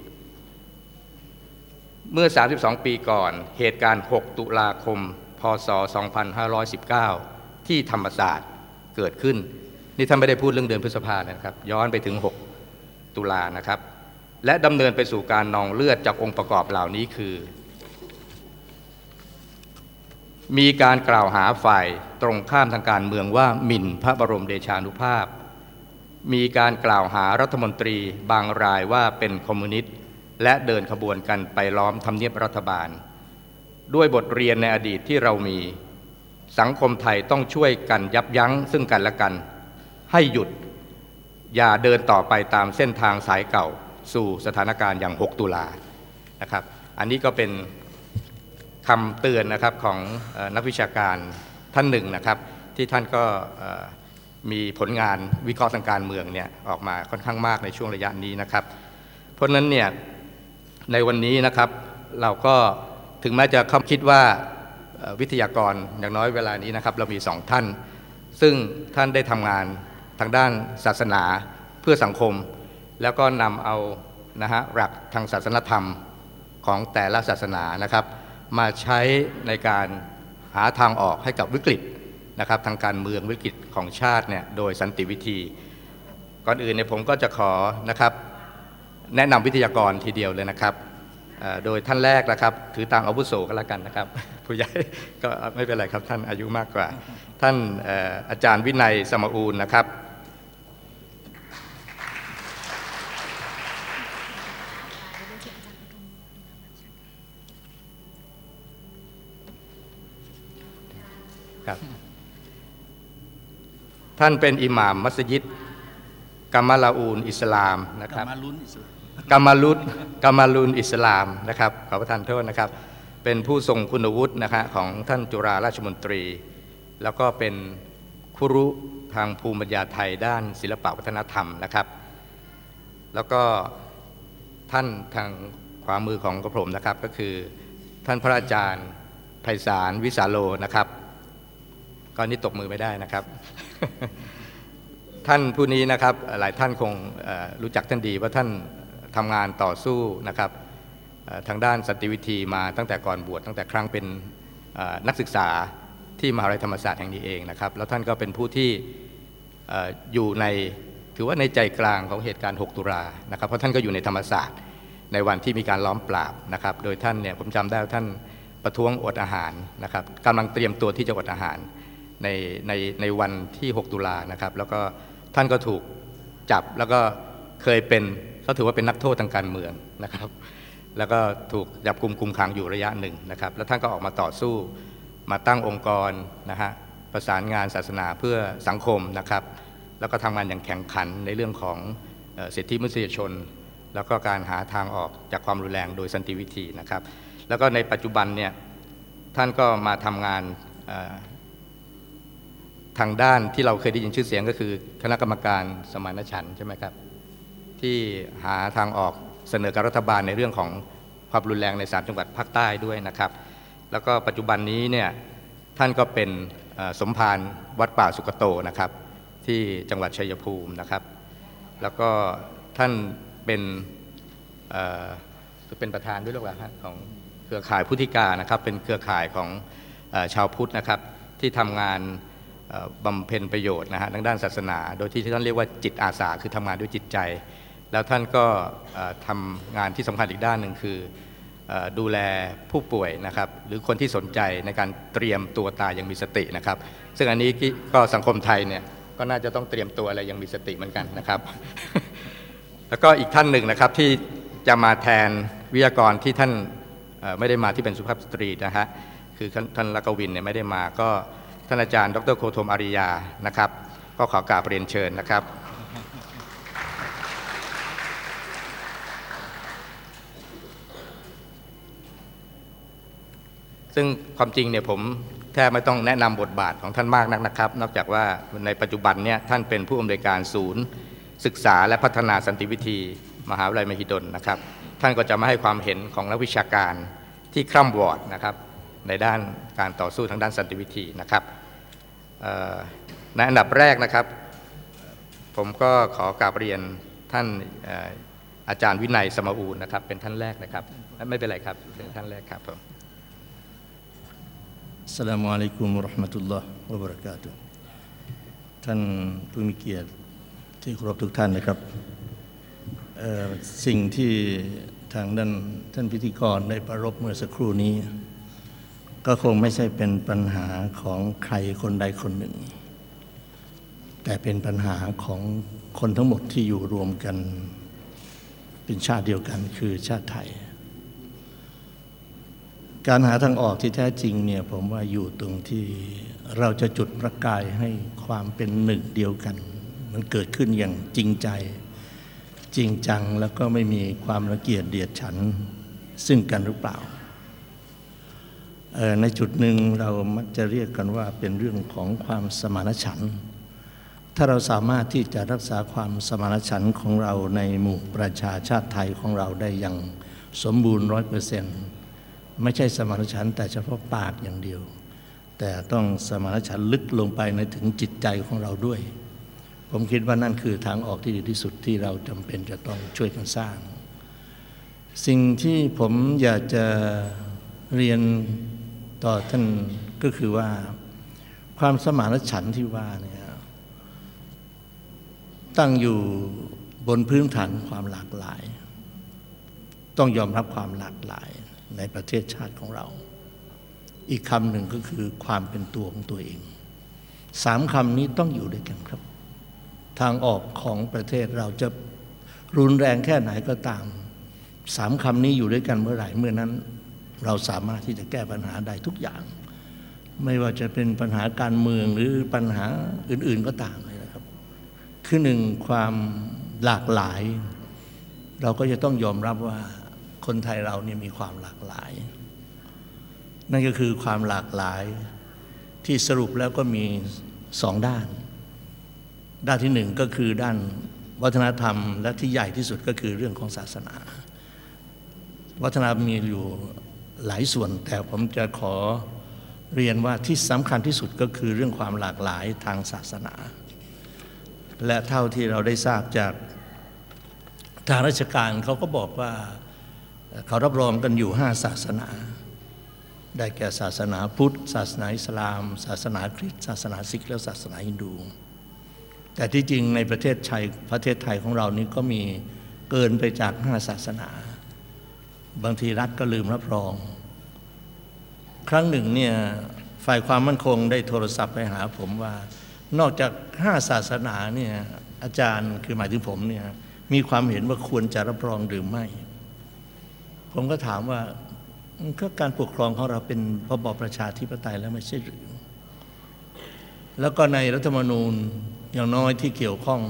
เมื่อ 32 ปีก่อนเหตุการณ์ 6 ตุลาคม พศ 2519 ที่ธรรมศาสตร์เกิดขึ้น นี่ท่านไม่ได้พูดเรื่องเดือนพฤษภานะครับ ย้อนไปถึง 6 ตุลานะครับและดำเนินไปสู่การนองเลือดจากองค์ประกอบเหล่านี้คือ มีการกล่าวหาฝ่ายตรงข้ามทางการเมืองว่าหมิ่นพระบรมเดชานุภาพ มีการกล่าวหารัฐมนตรีบางรายว่าเป็นคอมมิวนิสต์และเดินขบวนกันไปล้อมทำเนียบรัฐบาล ด้วยบทเรียนในอดีตที่เรามี สังคมไทยต้องช่วยกันยับยั้งซึ่งกันและกัน ให้หยุด อย่าเดินต่อไปตามเส้นทางสายเก่า สู่สถานการณ์อย่าง 6 ตุลานะครับ อันนี้ก็เป็น คำเตือนนะครับของนักวิชาการท่านหนึ่งนะครับ ที่ท่านก็มีผลงานวิเคราะห์ทางการเมืองเนี่ยออกมาค่อนข้างมากในช่วงระยะนี้นะครับ เพราะนั้นเนี่ยในวันนี้นะครับเราก็ถึงแม้จะเข้าคิดว่าวิทยากรอย่างน้อยเวลานี้นะครับ เรามีสองท่าน ซึ่งท่านได้ทำงานทางด้านศาสนาเพื่อสังคม แล้วก็นำเอานะฮะหลักทางศาสนธรรมของแต่ละศาสนานะครับ มาใช้ในการหาทางออกให้กับวิกฤตนะครับทางการเมืองวิกฤตของชาติเนี่ยโดยสันติวิธี ก่อนอื่นเนี่ยผมก็จะขอนะครับแนะนำวิทยากรทีเดียวเลยนะครับโดยท่านแรกนะครับ ถือตามอาวุโสก็แล้วกันนะครับ ผู้ใหญ่ก็ไม่เป็นไรครับท่านอายุมากกว่า ท่านอาจารย์วินัยสมอูลนะครับ ท่านเป็นอิหม่ามมัสยิดกัมมาลาอูนอิสลามนะครับกัมมาลุนอิสลามกัมมาลุนกัมมาลุนอิสลามนะครับขอประทานโทษนะครับ เป็นผู้ทรงคุณวุฒินะครับของท่านจุฬาราชมนตรี แล้วก็เป็นครุทางภูมิปัญญาไทยด้านศิลปวัฒนธรรมนะครับ แล้วก็ท่านทางขวามือของกระผมนะครับก็คือท่านพระอาจารย์ไพศาลวิสาโลนะครับก็นี่ตกมือไม่ได้นะครับ ท่านผู้นี้นะครับหลายท่านคงรู้จักท่านดีว่าท่านทำงานต่อสู้นะครับทางด้านสันติวิธีมาตั้งแต่ก่อนบวชตั้งแต่ครั้งเป็นนักศึกษาที่มหาวิทยาลัยธรรมศาสตร์แห่งนี้เองนะครับ แล้วท่านก็เป็นผู้ที่ออยู่ในถือว่าในใจกลางของเหตุการณ์ 6 ตุลานะครับ เพราะท่านก็อยู่ในธรรมศาสตร์ ในวันที่มีการล้อมปราบนะครับ โดยท่านเนี่ยผมจำได้ว่าท่านประท้วงอดอาหารนะครับกำลังเตรียมตัวที่จะอดอาหาร ในในในวันที่ 6 ตุลานะครับ แล้วก็ท่านก็ถูกจับแล้วก็เคยเป็นเขาถือว่าเป็นนักโทษทางการเมืองนะครับ แล้วก็ถูกจับกลุ่มคุมขังอยู่ระยะหนึ่งนะครับ แล้วท่านก็ออกมาต่อสู้มาตั้งองค์กรนะฮะประสานงานศาสนาเพื่อสังคมนะครับ แล้วก็ทำงานอย่างแข็งขันในเรื่องของสิทธิมนุษยชน แล้วก็การหาทางออกจากความรุนแรงโดยสันติวิธีนะครับ แล้วก็ในปัจจุบันเนี่ยท่านก็มาทำงาน ทางด้านที่เราเคยได้ยินชื่อเสียงก็คือคณะกรรมการสมานฉันท์ใช่ไหมครับ ที่หาทางออกเสนอกับรัฐบาลในเรื่องของความรุนแรงในสามจังหวัดภาคใต้ด้วยนะครับ แล้วก็ปัจจุบันนี้เนี่ยท่านก็เป็นสมภารวัดป่าสุกโตนะครับ ที่จังหวัดชัยภูมินะครับ แล้วก็ท่านเป็นเป็นประธานด้วยหรือเปล่าของเครือข่ายพุทธิกานะครับ เป็นเครือข่ายของอชาวพุทธนะครับที่ทำงาน บำเพ็ญประโยชน์นะฮะทางด้านศาสนา โดยที่ท่านเรียกว่าจิตอาสาคือทำงานด้วยจิตใจ แล้วท่านก็เอ่อทำงานที่สำคัญอีกด้านหนึ่งคืออดูแลผู้ป่วยนะครับหรือคนที่สนใจในการเตรียมตัวตายอย่างมีสตินะครับ ซึ่งอันนี้ก็สังคมไทยเนี่ยก็น่าจะต้องเตรียมตัวอะไรอย่างมีสติเหมือนกันนะครับ แล้วก็อีกท่านหนึ่งนะครับที่จะมาแทนวิทยากรที่ท่านไม่ได้มาที่เป็นสุภาพสตรีนะฮะคือท่านท่านลักวินเนี่ยไม่ได้มาก็ ท่านอาจารย์ ดรโคธมอาริยานะครับ ก็ขอกราบเรียนเชิญนะครับ ซึ่งความจริงเนี่ยผมแทบไม่ต้องแนะนำบทบาทของท่านมากนักนะครับ นอกจากว่าในปัจจุบันเนี่ยท่านเป็นผู้อำนวยการศูนย์ ศึกษาและพัฒนาสันติวิธี มหาวิทยาลัยมหิดลนะครับ ท่านก็จะมาให้ความเห็นของนักวิชาการที่คร่ำวอดนะครับในด้านการต่อสู้ทางด้านสันติวิธีนะครับ ในอันดับแรกนะครับ ผมก็ขอกราบเรียนท่านอาจารย์วินัยสมอูรณ์นะครับ เป็นท่านแรกนะครับ ไม่เป็นไรครับเป็นท่านแรกครับผมสลามอะลัยกุมรหมะตุลลอฮ์วะบราะกาตุท่านผู้มีเกียรติที่เคารพทุกท่านนะครับสิ่งที่ทางด้านท่านพิธีกรได้ประรบเมื่อสักครู่นี้ ก็คงไม่ใช่เป็นปัญหาของใครคนใดคนหนึ่ง แต่เป็นปัญหาของคนทั้งหมดที่อยู่รวมกัน เป็นชาติเดียวกันคือชาติไทย การหาทางออกที่แท้จริงเนี่ยผมว่าอยู่ตรงที่เราจะจุดประกายให้ความเป็นหนึ่งเดียวกัน มันเกิดขึ้นอย่างจริงใจ จริงจังแล้วก็ไม่มีความระเกียดเดียดฉันซึ่งกันหรือเปล่า ในจุดหนึ่งเรามักจะเรียกกันว่าเป็นเรื่องของความสมานฉันท์ถ้าเราสามารถที่จะรักษาความสมานฉันท์ของเราในหมู่ประชาชาติไทยของเราได้อย่างสมบูรณ์ร้อยเปอร์เซ็นต์ไม่ใช่สมานฉันท์แต่เฉพาะปากอย่างเดียว แต่ต้องสมานฉันท์ลึกลงไปในถึงจิตใจของเราด้วย ผมคิดว่านั่นคือทางออกที่ดีที่สุดที่เราจำเป็นจะต้องช่วยกันสร้าง สิ่งที่ผมอยากจะเรียน ต่อท่านก็คือว่าความสมานฉันที่ว่าเนี่ยตั้งอยู่บนพื้นฐานความหลากหลาย ต้องยอมรับความหลากหลายในประเทศชาติของเรา อีกคำหนึ่งก็คือความเป็นตัวของตัวเอง สามคำนี้ต้องอยู่ด้วยกันครับ ทางออกของประเทศเราจะรุนแรงแค่ไหนก็ตาม สามคำนี้อยู่ด้วยกันเมื่อไหร่เมื่อนั้น เราสามารถที่จะแก้ปัญหาได้ทุกอย่าง ไม่ว่าจะเป็นปัญหาการเมืองหรือปัญหาอื่น ๆก็ตามเลยนะครับ คือหนึ่งความหลากหลาย เราก็จะต้องยอมรับว่าคนไทยเราเนี่ยมีความหลากหลาย นั่นก็คือความหลากหลายที่สรุปแล้วก็มีสองด้าน ด้านที่หนึ่งก็คือด้านวัฒนธรรมและที่ใหญ่ที่สุดก็คือเรื่องของศาสนา วัฒนธรรมมีอยู่ หลายส่วน แต่ผมจะขอเรียนว่าที่สำคัญที่สุดก็คือเรื่องความหลากหลายทางศาสนา และเท่าที่เราได้ทราบจากทางราชการเขาก็บอกว่าเขารับรองกันอยู่ห้าศาสนา ได้แก่ศาสนาพุทธ ศาสนาอิสลาม ศาสนาคริสต์ศาสนาซิกและศาสนาฮินดู แต่ที่จริงในประเทศไทยประเทศไทยของเรานี้ก็มีเกินไปจากห้าศาสนา บางทีรัฐก็ลืมรับรอง ครั้งหนึ่งเนี่ยฝ่ายความมั่นคงได้โทรศัพท์ไปหาผมว่า นอกจากห้าศาสนาเนี่ยอาจารย์คือหมายถึงผมเนี่ยมีความเห็นว่าควรจะรับรองหรือไม่ ผมก็ถามว่าก็การปกครองของเราเป็นระบอบประชาธิปไตยแล้วไม่ใช่หรือ แล้วก็ในรัฐธรรมนูญอย่างน้อยที่เกี่ยวข้อง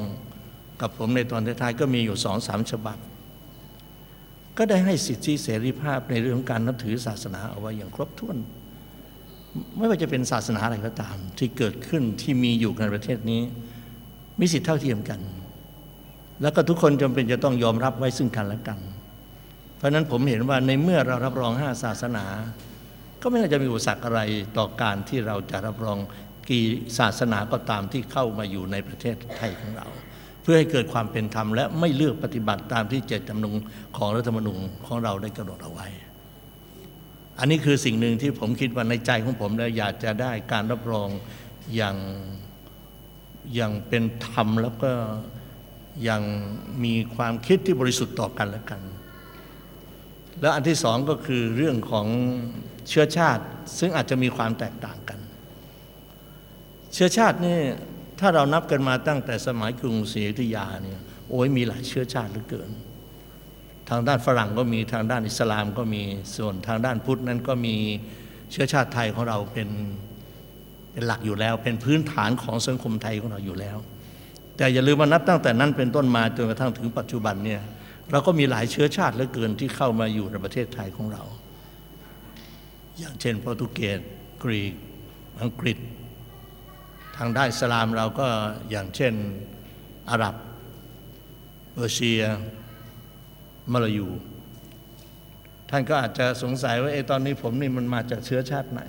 กับผมในตอนท้ายๆก็มีอยู่สองสามฉบับ ก็ได้ให้สิทธิเสรีภาพในเรื่องการนับถือศาสนาเอาไว้อย่างครบถ้วน ไม่ว่าจะเป็นศาสนาอะไรก็ตาม ที่เกิดขึ้นที่มีอยู่ในประเทศนี้ มีสิทธิเท่าเทียมกัน แล้วก็ทุกคนจำเป็นจะต้องยอมรับไว้ซึ่งกันและกัน เพราะนั้นผมเห็นว่าในเมื่อเรารับรองห้าศาสนา ก็ไม่น่าจะมีอุปสรรคอะไรต่อการที่เราจะรับรองกี่ศาสนาก็ตามที่เข้ามาอยู่ในประเทศไทยของเรา พื่อให้เกิดความเป็นธรรมและไม่เลือกปฏิบัติตามที่เจตจำนงของรัฐธรรมนูญของเราได้กำหนดเอาไว้ อันนี้คือสิ่งหนึ่งที่ผมคิดว่าในใจของผมแล้วอยากจะได้การรับรองอย่างอย่างเป็นธรรมแล้วก็อย่างมีความคิดที่บริสุทธิ์ต่อกันและกัน แล้วอันที่สองก็คือเรื่องของเชื้อชาติ ซึ่งอาจจะมีความแตกต่างกัน เชื้อชาตินี่ ถ้าเรานับกันมาตั้งแต่สมัยกรุงศรีอยุธยาเนี่ยโอ้ยมีหลายเชื้อชาติเหลือเกิน ทางด้านฝรั่งก็มีทางด้านอิสลามก็มีส่วนทางด้านพุทธนั้นก็มีเชื้อชาติไทยของเราเป็นเป็นหลักอยู่แล้ว เป็นพื้นฐานของสังคมไทยของเราอยู่แล้ว แต่อย่าลืมว่านับตั้งแต่นั้นเป็นต้นมาจนกระทั่งถึงปัจจุบันเนี่ยเราก็มีหลายเชื้อชาติเหลือเกินที่เข้ามาอยู่ในประเทศไทยของเรา อย่างเช่นโปรตุเกสกรีกอังกฤษางด้านอิสลามเราก็อย่างเช่นอาหรับเอร์เซียมาลายูท่านก็อาจจะสงสัยว่าเอตอนนี้ผมนี่มันมาจากเชื้อชาติไหน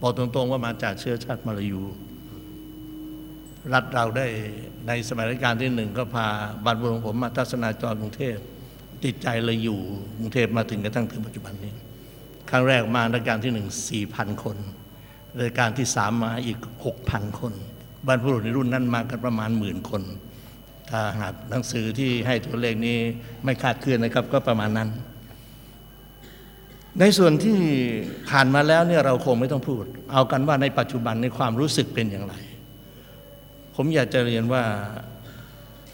บอกตรงๆว่ามาจากเชื้อชาติมาลายู รัฐเราได้ในสมัยรัชกาลที่หนึ่งก็พาบรรบุรุษของผมมาทัศนาจรกรุงเทพติดใจเลยอยู่กรุงเทพมาถึงกระทั่งถึงปัจจุบันนี้ ครั้งแรกมารัชกาลที่หนึ่งสี่พันคน รัชกาลที่สามมาอีกหกพันคนบรรพบุรุษในรุ่นนั้นมากันประมาณหมื่นคน ถ้าหากหนังสือที่ให้ตัวเลขนี้ไม่คาดเคลื่อนนะครับก็ประมาณนั้น ในส่วนที่ผ่านมาแล้วเนี่ยเราคงไม่ต้องพูด เอากันว่าในปัจจุบันในความรู้สึกเป็นอย่างไร ผมอยากจะเรียนว่า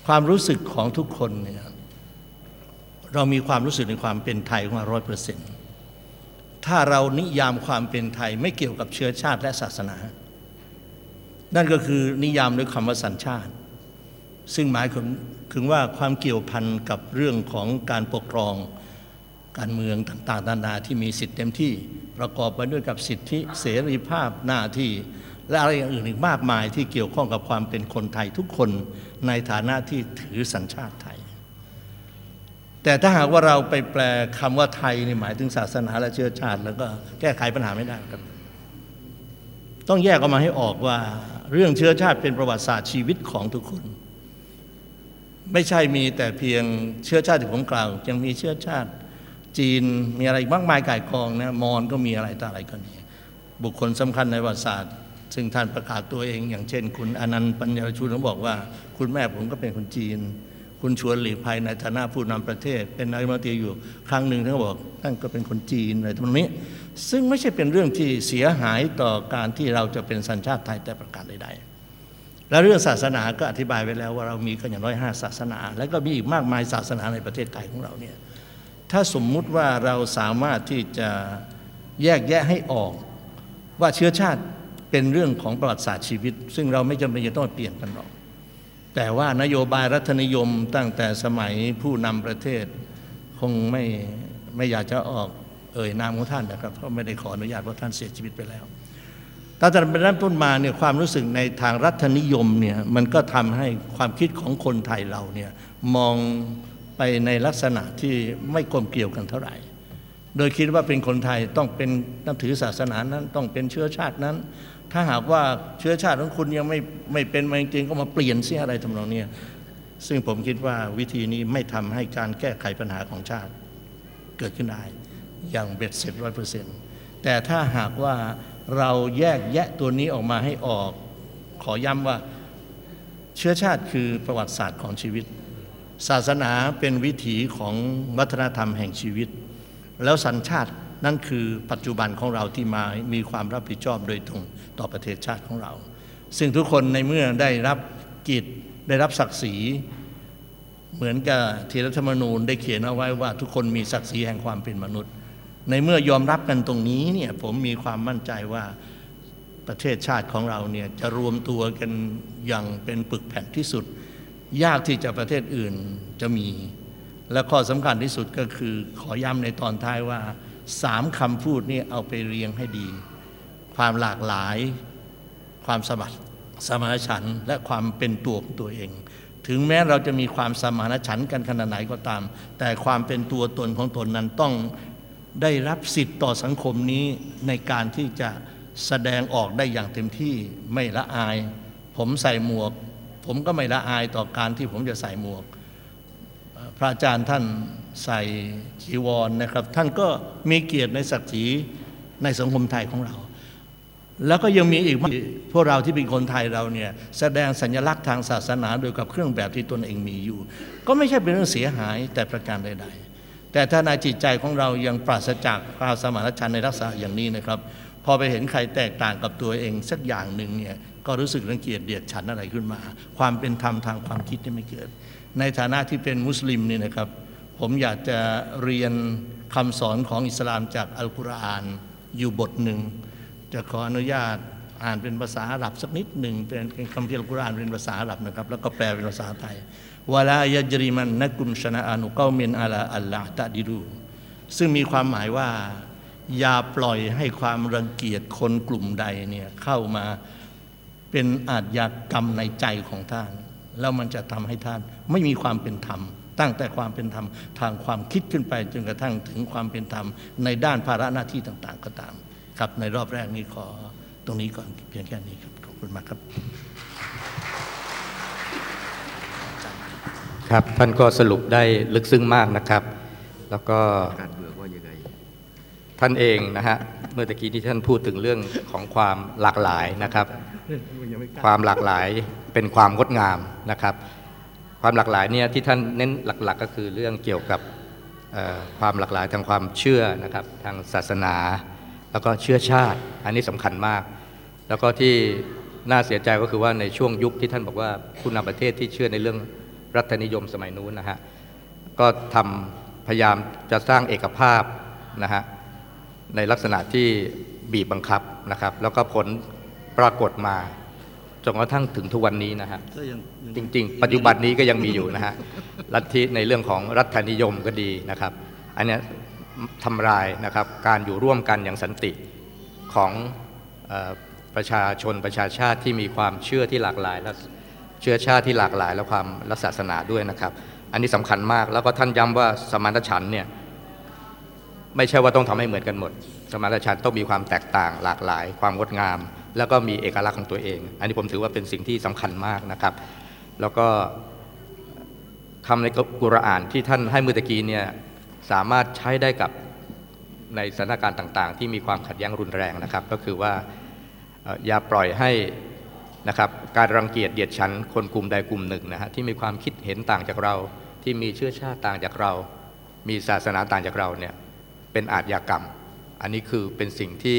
ความรู้สึกของทุกคนเนี่ยเรามีความรู้สึกในความเป็นไทยของเราร้อยเปอร์เซ็นต์ ถ้าเรานิยามความเป็นไทยไม่เกี่ยวกับเชื้อชาติและศาสนา นั่นก็คือนิยามด้วยคำว่าสัญชาติ ซึ่งหมายถึงว่าความเกี่ยวพันกับเรื่องของการปกครองการเมืองต่างๆนานาที่มีสิทธิเต็มที่ประกอบไปด้วยกับสิทธิเสรีภาพหน้าที่ และอะไรอย่างอื่นอีกมากมายที่เกี่ยวข้องกับความเป็นคนไทยทุกคนในฐานะที่ถือสัญชาติ แต่ถ้าหากว่าเราไปแปลคำว่าไทยนี่หมายถึงศาสนาและเชื้อชาติ แล้วก็แก้ไขปัญหาไม่ได้ครับ ต้องแยกออกมาให้ออกว่า เรื่องเชื้อชาติเป็นประวัติศาสตร์ชีวิตของทุกคน ไม่ใช่มีแต่เพียงเชื้อชาติที่ผมกล่าว ยังมีเชื้อชาติ จีนมีอะไรมากมายก่ายกองนะมอญก็มีอะไรต่ออะไรก็มีบุคคลสำคัญในประวัติศาสตร์ ซึ่งท่านประกาศตัวเอง อย่างเช่น คุณอนันต์ปัญญาชุนเขาบอกว่า คุณแม่ผมก็เป็นคนจีน คุณชวนหลีกภัยในฐานะผู้นำประเทศ เป็นนายมนตรีอยู่ครั้งหนึ่งท่านก็บอกท่านก็เป็นคนจีนอะไรตรงนี้ ซึ่งไม่ใช่เป็นเรื่องที่เสียหายต่อการที่เราจะเป็นสัญชาติไทยแต่ประการใดๆและเรื่องศาสนาก็อธิบายไว้แล้วว่าเรามีกันอย่างน้อยห้าศาสนา แล้วก็มีอีกมากมายศาสนาในประเทศไทยของเราเนี่ยถ้าสมมุติว่าเราสามารถที่จะแยกแยะให้ออกว่าเชื้อชาติเป็นเรื่องของประวัติศาสตร์ชีวิต ซึ่งเราไม่จำเป็นจะต้องเปลี่ยนกันหรอก แต่ว่านโยบายรัฐนิยมตั้งแต่สมัยผู้นำประเทศ คงไม่ไม่อยากจะออกเอ่ยนามของท่านนะครับเพราะไม่ได้ขออนุญาตเพราะท่านเสียชีวิตไปแล้วตั้งแต่เป็นเริ่มต้นมาเนี่ยความรู้สึกในทางรัฐนิยมเนี่ยมันก็ทำให้ความคิดของคนไทยเราเนี่ยมองไปในลักษณะที่ไม่กลมเกี่ยวกันเท่าไหร่ โดยคิดว่าเป็นคนไทยต้องเป็นนับถือศาสนานั้นต้องเป็นเชื้อชาตินั้น ถ้าหากว่าเชื้อชาติของคุณยังไม่ไม่เป็นมาจริงก็มาเปลี่ยนเสียอะไรทำนองนี้ซึ่งผมคิดว่าวิธีนี้ไม่ทำให้การแก้ไขปัญหาของชาติเกิดขึ้นได้อย่างเบ็ดเสร็จร้อยเปอร์เซ็นต์แต่ถ้าหากว่าเราแยกแยะตัวนี้ออกมาให้ออก ขอย้ำว่าเชื้อชาติคือประวัติศาสตร์ของชีวิต ศาสนาเป็นวิถีของวัฒนธรรมแห่งชีวิต แล้วสัญชาติ นั่นคือปัจจุบันของเราที่มามีความรับผิดชอบโดยตรงต่อประเทศชาติของเรา ซึ่งทุกคนในเมื่อได้รับกิจได้รับศักดิ์ศรี เหมือนกับที่รัฐธรรมนูญได้เขียนเอาไว้ว่า ทุกคนมีศักดิ์ศรีแห่งความเป็นมนุษย์ ในเมื่อยอมรับกันตรงนี้เนี่ยผมมีความมั่นใจว่าประเทศชาติของเราเนี่ยจะรวมตัวกันอย่างเป็นปึกแผ่นที่สุด ยากที่จะประเทศอื่นจะมี และข้อสำคัญที่สุดก็คือขอย้ำในตอนท้ายว่า สามคำพูดนี่เอาไปเรียงให้ดี ความหลากหลาย ความสมัครสมานฉันและความเป็นตัวของตัวเอง ถึงแม้เราจะมีความสมานฉันกันขนาดไหนก็ตาม แต่ความเป็นตัวตนของตนนั้นต้องได้รับสิทธิ์ต่อสังคมนี้ในการที่จะแสดงออกได้อย่างเต็มที่ไม่ละอาย ผมใส่หมวก ผมก็ไม่ละอายต่อการที่ผมจะใส่หมวก พระอาจารย์ท่าน ใส่จีวรนะครับ ท่านก็มีเกียรติในศักดิ์ศรีในสังคมไทยของเรา แล้วก็ยังมีอีกพวกเราที่เป็นคนไทยเราเนี่ยแสดงสัญลักษณ์ทางศาสนาโดยกับเครื่องแบบที่ตนเองมีอยู่ ก็ไม่ใช่เป็นเรื่องเสียหายแต่ประการใดๆ แต่ถ้าในจิตใจของเรายังปราศจากความสมานฉันในลักษณะอย่างนี้นะครับ พอไปเห็นใครแตกต่างกับตัวเองสักอย่างหนึ่งเนี่ยก็รู้สึกรังเกียจเดียดฉันอะไรขึ้นมา ความเป็นธรรมทางความคิดนี่ไม่เกิด ในฐานะที่เป็นมุสลิมเนี่ยนะครับ ผมอยากจะเรียนคำสอนของอิสลามจากอัลกุรอานอยู่บทหนึ่ง จะขออนุญาตอ่านเป็นภาษาอาหรับสักนิดหนึ่งเป็นคำพิอัลกุรอานเป็นภาษาอาหรับนะครับ แล้วก็แปลเป็นภาษาไทยวลายจริมันนักุมชนะอานุเกามินอาลาอัลลาตะดิรูซึ่งมีความหมายว่า อย่าปล่อยให้ความรังเกียจคนกลุ่มใดเนี่ยเข้ามาเป็นอาชญากรรมในใจของท่าน แล้วมันจะทำให้ท่านไม่มีความเป็นธรรม ตั้งแต่ความเป็นธรรมทางความคิดขึ้นไปจนกระทั่งถึงความเป็นธรรม ในด้านภาระหน้าที่ต่างๆ ก็ตาม ครับในรอบแรกนี้ขอตรงนี้ก่อนเพียงแค่นี้ครับขอบคุณมากครับ ครับท่านก็สรุปได้ลึกซึ้งมากนะครับ แล้วก็ท่านเองนะฮะเมื่อตะกี้ที่ท่านพูดถึงเรื่องของความหลากหลายนะครับ ความหลากหลายเป็นความงดงามนะครับ ความหลากหลายเนี่ยที่ท่านเน้นหลักๆ ก็คือเรื่องเกี่ยวกับความหลากหลายทางความเชื่อนะครับทางศาสนา แล้วก็เชื้อชาติ อันนี้สำคัญมาก แล้วก็ที่น่าเสียใจก็คือว่าในช่วงยุคที่ท่านบอกว่าผู้นำประเทศที่เชื่อในเรื่องรัฐนิยมสมัยนู้นนะฮะก็ทำพยายามจะสร้างเอกภาพนะฮะในลักษณะที่บีบบังคับนะครับ แล้วก็ผลปรากฏมา จนกระทั่งถึงทุกวันนี้นะฮะจริง ๆ ปัจจุบันนี้ก็ยังมีอยู่นะฮะลัทธิในเรื่องของรัฐนิยมก็ดีนะครับ อันเนี้ยทำลายนะครับการอยู่ร่วมกันอย่างสันติของเออประชาชนประชาชาติที่มีความเชื่อที่หลากหลาย และเชื้อชาติที่หลากหลาย และความและศาสนาด้วยนะครับ อันนี้สำคัญมากแล้วก็ท่านย้ำว่าสมานฉันท์เนี่ยไม่ใช่ว่าต้องทำให้เหมือนกันหมด สมานฉันท์ต้องมีความแตกต่างหลากหลาย ความงดงาม แล้วก็มีเอกลักษณ์ของตัวเอง อันนี้ผมถือว่าเป็นสิ่งที่สำคัญมากนะครับ แล้วก็คำในกุรอานที่ท่านให้มือตะกี้เนี่ยสามารถใช้ได้กับในสถานการณ์ต่าง ๆ ที่มีความขัดแย้งรุนแรงนะครับ ก็คือว่าอย่าปล่อยให้นะครับการรังเกียจเดียดฉันคนกลุ่มใดกลุ่มหนึ่งนะฮะที่มีความคิดเห็นต่างจากเรา ที่มีเชื้อชาติต่างจากเรา มีศาสนาต่างจากเราเนี่ยเป็นอาชญากรรม อันนี้คือเป็นสิ่งที่